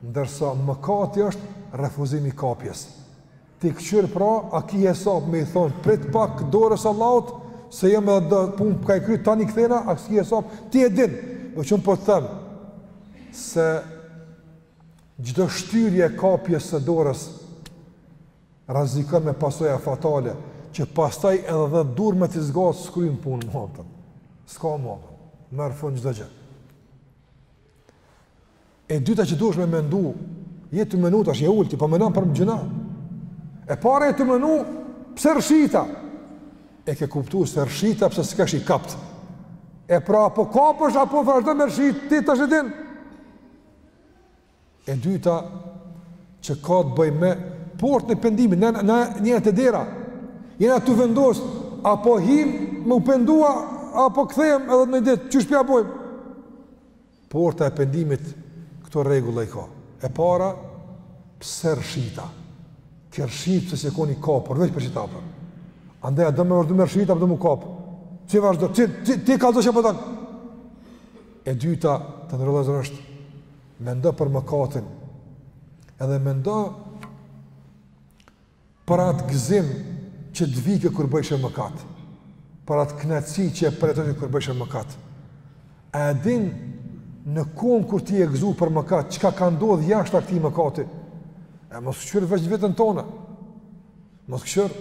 Ndërsa mëkati është refuzimi i kapjes. Ti këqyr pra, a ki hesap me i thonë, prit pak dorës Allahut, se jam edhe do punë ka i kry, tani kthehna, a ki hesap, ti e din, po unë po të them, se çdo shtyrje e kapjes së dorës, rrezikon me pasoja fatale, që pastaj edhe dhet dur me t'i zgat, s'kryjnë punë më apten, s'ka më apten, merr fund çdo gjë. E dyta që duhesh me mendu, je tu menu tash, je ul ti, po menon përmi gjyna. E para je tu menu, pse rrshita? E ke kuptu se rrshita pse s'kesh i kapt. E pra, a po kapesh, a po vazhdon me rrshit, ti tash e din. E dyta, që ka të bëj me portën e pendimit, ne, ne jena te dera. Jena tu vendos, a po him me u pendu, a po kthehem edhe noj ditë, qysh pja bojmë? Porta e pendimit këto rregulla i ka. E para, pse rrshita? Ke rrshit pse s'je kon i kapur, veç për qita për. Andaj, a do me vazhdu me rrshit, a po do m'u kap? Ti vazhdo, ti, ti, ti kallzo, kupton? Po e dyta, t'nderum vllezër është, mendo për mëkatin, edhe mendo për atë gëzim që të vike kur bojshe mëkat, për atë knaqësi që e përjetoni kur bojshe mëkat. A e din në kohën kur ti je gëzu për mëkat, çka ka ndodhë jashtë këtij mëkati? E mos kqyr veç veten tonde. Mos kqyr.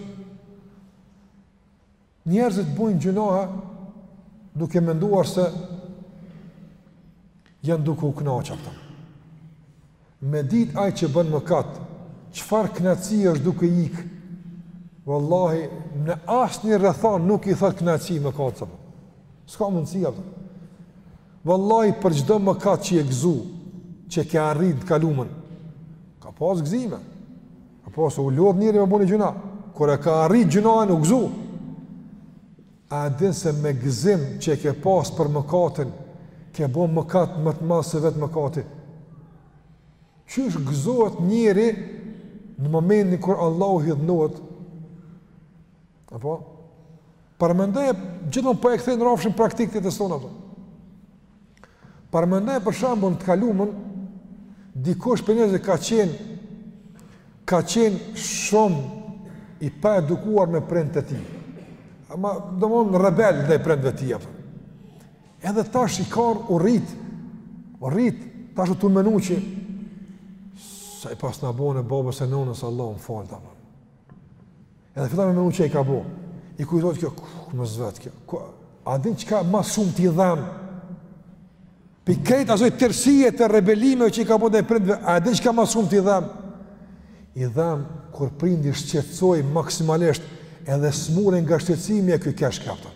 Njerëzit bëjnë gjynahe duke menduar se janë duke u kënaq, kupton. Me ditë ai që bën mëkat, çfarë kënaqësi është duke ik? Vallahi, në asnjë rrethanë nuk i thot kënaqësi mëkatit. S'ka mundësi, kupton. Vallahi për çdo mëkat që je gëzu, që ke arrit n'kalumen, ka pas gëzime. Apo se u lodh njeri me bo ni gjynah, kur e ka arrit gjynahin u gëzu. A din se me gëzim që e ke pas për mëkatin, ke bo mëkat më të madh se vetë mëkati. Qysh gëzohet njeri në momentin kur Allahu hidhnohet Apo? Paramendoje gjithmonë po e kthej n'rrafshin praktik t'jetës sonë, kupton. Paramendoje për shembull n'të kalumen dikush prej njerëzve që ka qenë ka qenë shumë i paedukuar me prindët e tij. Ama domethon rebel ndaj prindëve të tij apo. Edhe tash kur u rrit. U rrit tash osht tu menu qi. Sa i pasna bon babës e nonës Allahu m'faltë. Edhe fillon me menu çka i ka bo. I kujtohet kjo, ku më zvet kjo, ku, a din çka ma shumë t'i dhem. Pi krejt asaj tërsie të rebelimeve që i ka bo ndaj prindve, a din çka ma shumë t'i dhem. I dhem, kur prindi shqetsoj maksimalisht, edhe smuret nga shqetsimi e ky kesh, kupton.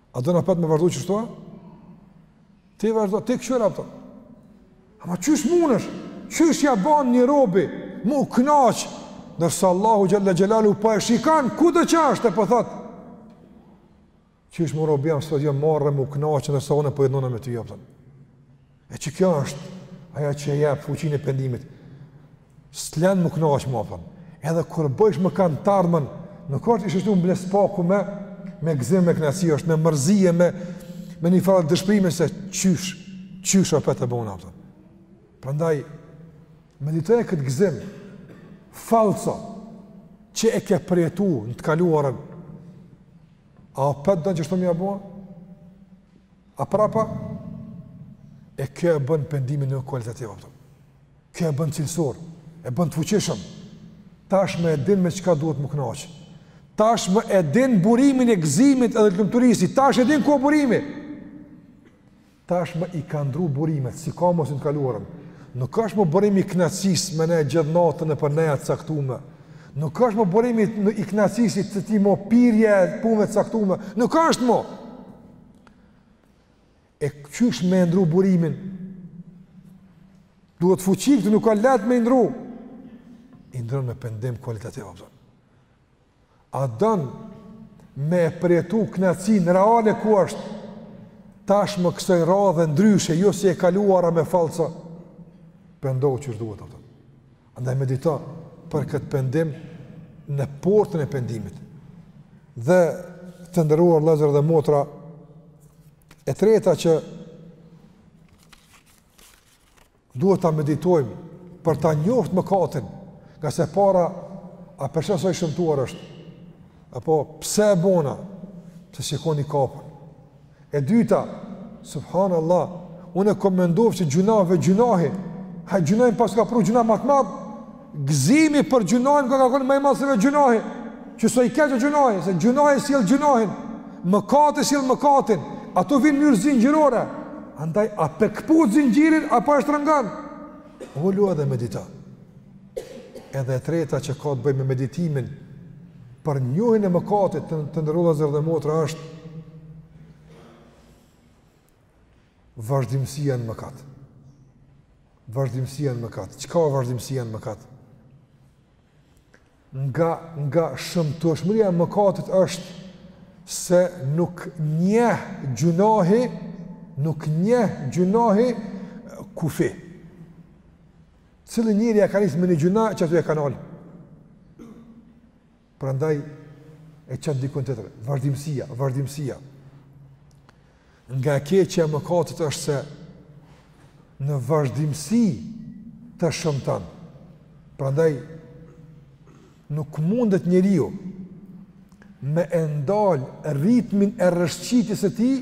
A do opet me vazhdu qështu? Ti vazhdo, ti kqyre, kupton. Ama qysh munesh? Qysh ja ban një robi? M'u knaq. Nërsa Allahu xhele xhelaluhu po e shikon, kudo qi është e po thot? Qysh more robi jem s't'vjen marre m'u knaq nërsa unë po hidhnona me ty kupton. E qekjo është ajo që e jep fuqinë e pendimit, s'len m'u knaq mo, kupton. Edhe kur bojsh mëkat n't'ardhmen, nuk është qështu bile s'paku me, me gëzim me knaqsi, është me mërzi e, me, me njëfarë dëshprimi se qysh, qysh opet e bona. Kupton. Prandaj, meditoje këtë gëzim fallco, që e ke përjetu në të kaluarën, a opet don qështu me ja bo, a? Prapë, e kjo e bën pendimin kualitativ, apo. Kjo e bën cilësor, e bën të fuqishëm. Tashmë e din me çka duhet me u knaq. Tashmë e din burimin e gzimit edhe të lumturisë. Tash e din ku â burimi. Tashmë i ka ndrru burimet, si ka mos në të kaluarën. Nuk është më burimi i knaqësisë me nejt gjithë natën nëpër neja të caktume. Nuk është më burimi i kënaqësisë së tij më pirje, punë e caktume. Nuk është më. E qysh me e ndrru burimin? Duhet fuqi këtu nuk â leht me i ndrru. I ndrron me pendim kualitativ apo. A don me përjetu knaqsinë reale ku është tashmë kësaj radhe ndryshe jo si e kaluara me falso pendohu qysh duhet apo Andaj medito për këtë pendim në portën e pendimit. Dhe të nderuar vllezër dhe motra, e treta që duhet ta meditojmë për ta njoftë mëkatin, nga se para a për se sa i shëmtuar është, apo pse e bona, shikoni kapën, E dyta, subhanallah, unë kam menduar që gjynahi, gjynahi, a gjynahi pas ka pru gjynah më të madh. Gëzimi për gjynahin ka kon më i madh se vetë gjynahi. Që sa i keq gjynahi, se gjynahi sjell gjynahin, mëkati sjell mëkatin. Ato vijnë në mënyrë zinxhirore. Andaj a p'e kput zinxhirin apo e shtrëngon? Ulu edhe medito. Edhe e treta që ka të bëjë me meditimin për njohjen e mëkatit të nderuar vllazër dhe motra është vazhdimësia në mëkat. Vazhdimësia në mëkat. Çka është vazhdimësia në mëkat? Nga nga shëmtueshmëria e mëkatit është se nuk njeh gjynahi, nuk njeh gjynahi kufi. Cili njeri ja ka nisë me një gjynah që aty e ka nalë. Prandaj e qet dikun tjetër. Vazhdimësia, vazhdimësia. Nga e keqja e mëkatit është se në vazhdimësi të shëmton. Prandaj nuk mundet njeriu me e ndal ritmin e rrëshqitjes së tij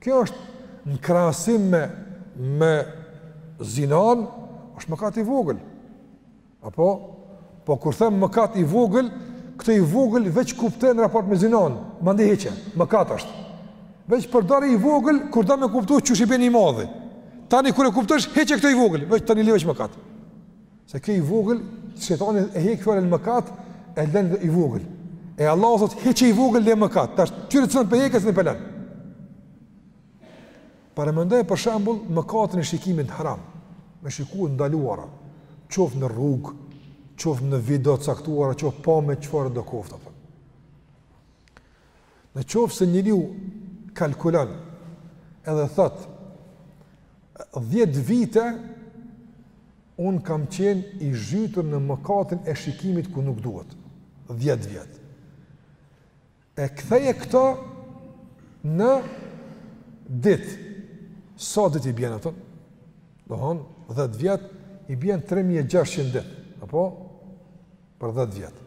Kjo është në krahasim me me zinan, është mëkat i vogël. Apo po kur them mëkat i vogël, këtë i vogël veç kupte në raport me zinan, mande heqe, mëkat është. Veç përdore i vogël kur do me kuptu qysh u bën i madh. Tani kur e kuptosh heqe këtë i vogël, veç tani le veç mëkat. Se kjo i vogël, shejtani e hek fjalën mëkat, e len i vogël. E Allahu thotë, hiqe i vogël le mëkat, tash kqyre të thonë për hekës në pelën. Paramendoje për shembull mëkatin e shikimit në haram, me shiku të ndaluara, qoftë në rrugë, qoftë në video të caktuara, qoftë pamje çfarëdo koftë apo. Në qoftë se njeriu kalkulon edhe thotë, dhjetë vite unë kam qenë i zhytur në mëkatin e shikimit ku nuk duhet, dhjetë vjet. E ktheje këto në ditë, sa ditë i bien ato? Domethënë, dhjetë vjet, i bien 3600 ditë, apo? Për dhjetë vjet.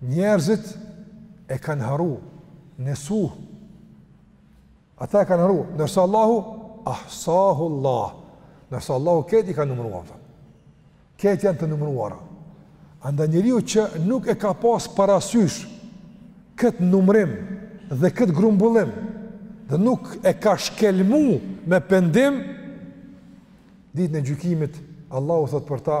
Njerëzit e kanë harru, nesuh, ata e kanë harru, ndërsa Allahu, ahsahu Allah, ndërsa Allahu krejt i ka numru, krejt janë të numruara. Andaj njeriu që nuk e ka pas parasysh këtë numrim dhe këtë grumbullim, dhe nuk e ka shkelmu me pendim, ditën e gjykimit, Allahu thotë për ta,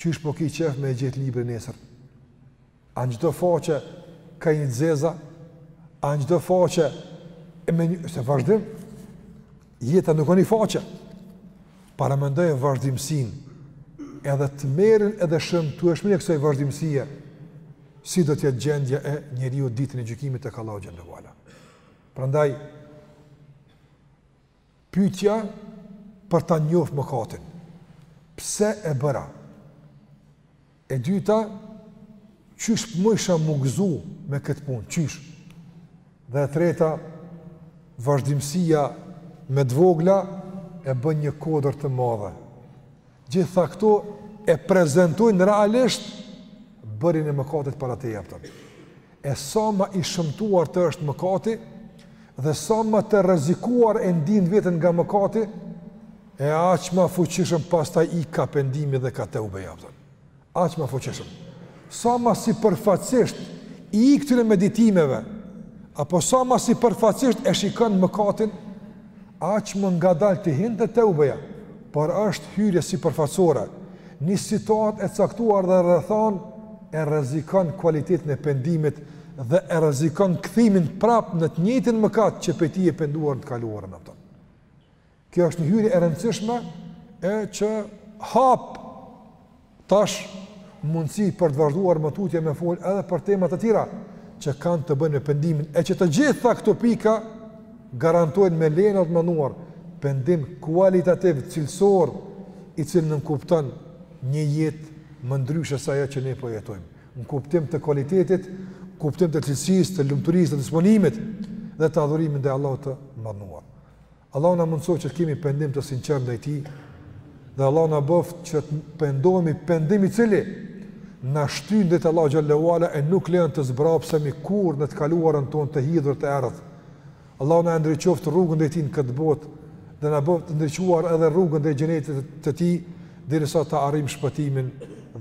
Qysh po ki qejf me e gjet librin nesër? A në çdo faqe ka një të zezë? A në çdo faqe me një... Se vazhdim, jeta nuk o një faqe. Paramendoje vazhdimësinë, edhe tmerrin edhe shëmtueshminë e kësoj vazhdimësie, si do të jetë gjendja e njeriut ditën e gjykimit tek Allahu xhel-le ve ala. Prandaj, Pyetja për ta njohur mëkatin. Pse e bëra? E dyta, qysh mujsha m'u gëzu me këtë punë, qysh? Dhe e treta, vazhdimësia me t'vogla e bën një kodër të madhe. Gjitha këto e prezentojnë realisht bërjen e mëkatit para teje, a kupton. e sa ma i shëmtuar të është mëkati, dhe sa ma të rrezikuar e ndin veten nga mëkati, e aq ma fuqishëm pastaj ik kah pendimi dhe kah teubeja, a kupton. Aq ma fuqishëm. Sa ma sipërfaqësisht i hin këtyre meditimeve, apo sa ma sipërfaqësisht e shikon mëkatin, aq më ngadalë të hin edhe teubeja, por është hyrje sipërfaqësore, Një situatë e caktuar dhe rrethanë e rrezikon kualitetin e pendimit dhe e rrezikon kthimin prapë në të njëjtin mëkat që prej tij je penduar në të kaluarën, a kupton. Kjo është një hyrje e rëndësishme e që hap tash mundësi për të vazhduar më tutje me fol edhe për tema të tjera që kanë të bëjnë me pendimin e që të gjitha këto pika garantojnë me lejen e të Madhëruarit pendim kualitativ cilësor i cili nënkupton një jetë më ndryshe se ajo që ne po jetojmë në kuptim të kualitetit, në kuptim të cilësisë, të lumturisë, të disponimit dhe të adhurimit ndaj Allahut të Madhëruar. Allahu na mundësoftë që të kemi pendim të sinqertë ndaj tij dhe Allahu na bëftë që të pendohemi pendim i cili na shtyn drejt Allahut xhel-le ue ala e nuk na lejon të zbrapsemi kurrë në të kaluarën tonë të hidhur, të errët Allahu na e ndriçoftë rrugën drejt tij në këtë botë dhe na bëftë të ndriçuar edhe rrugën drejt xhenetit të tij derisa të arrijmë shpëtimin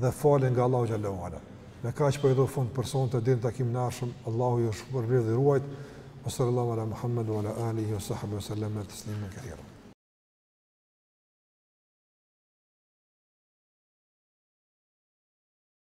dhe faljen nga Allahu xhel-le ue ala. Me kaq po i jap fund për sonte deri në takimin e ardhshëm. Allahu ju shpërbleftë dhe ju ruajtë. Sallallahu ala Muhammed wa ala alihi wa sahbihi wa sallam tasliman kathira.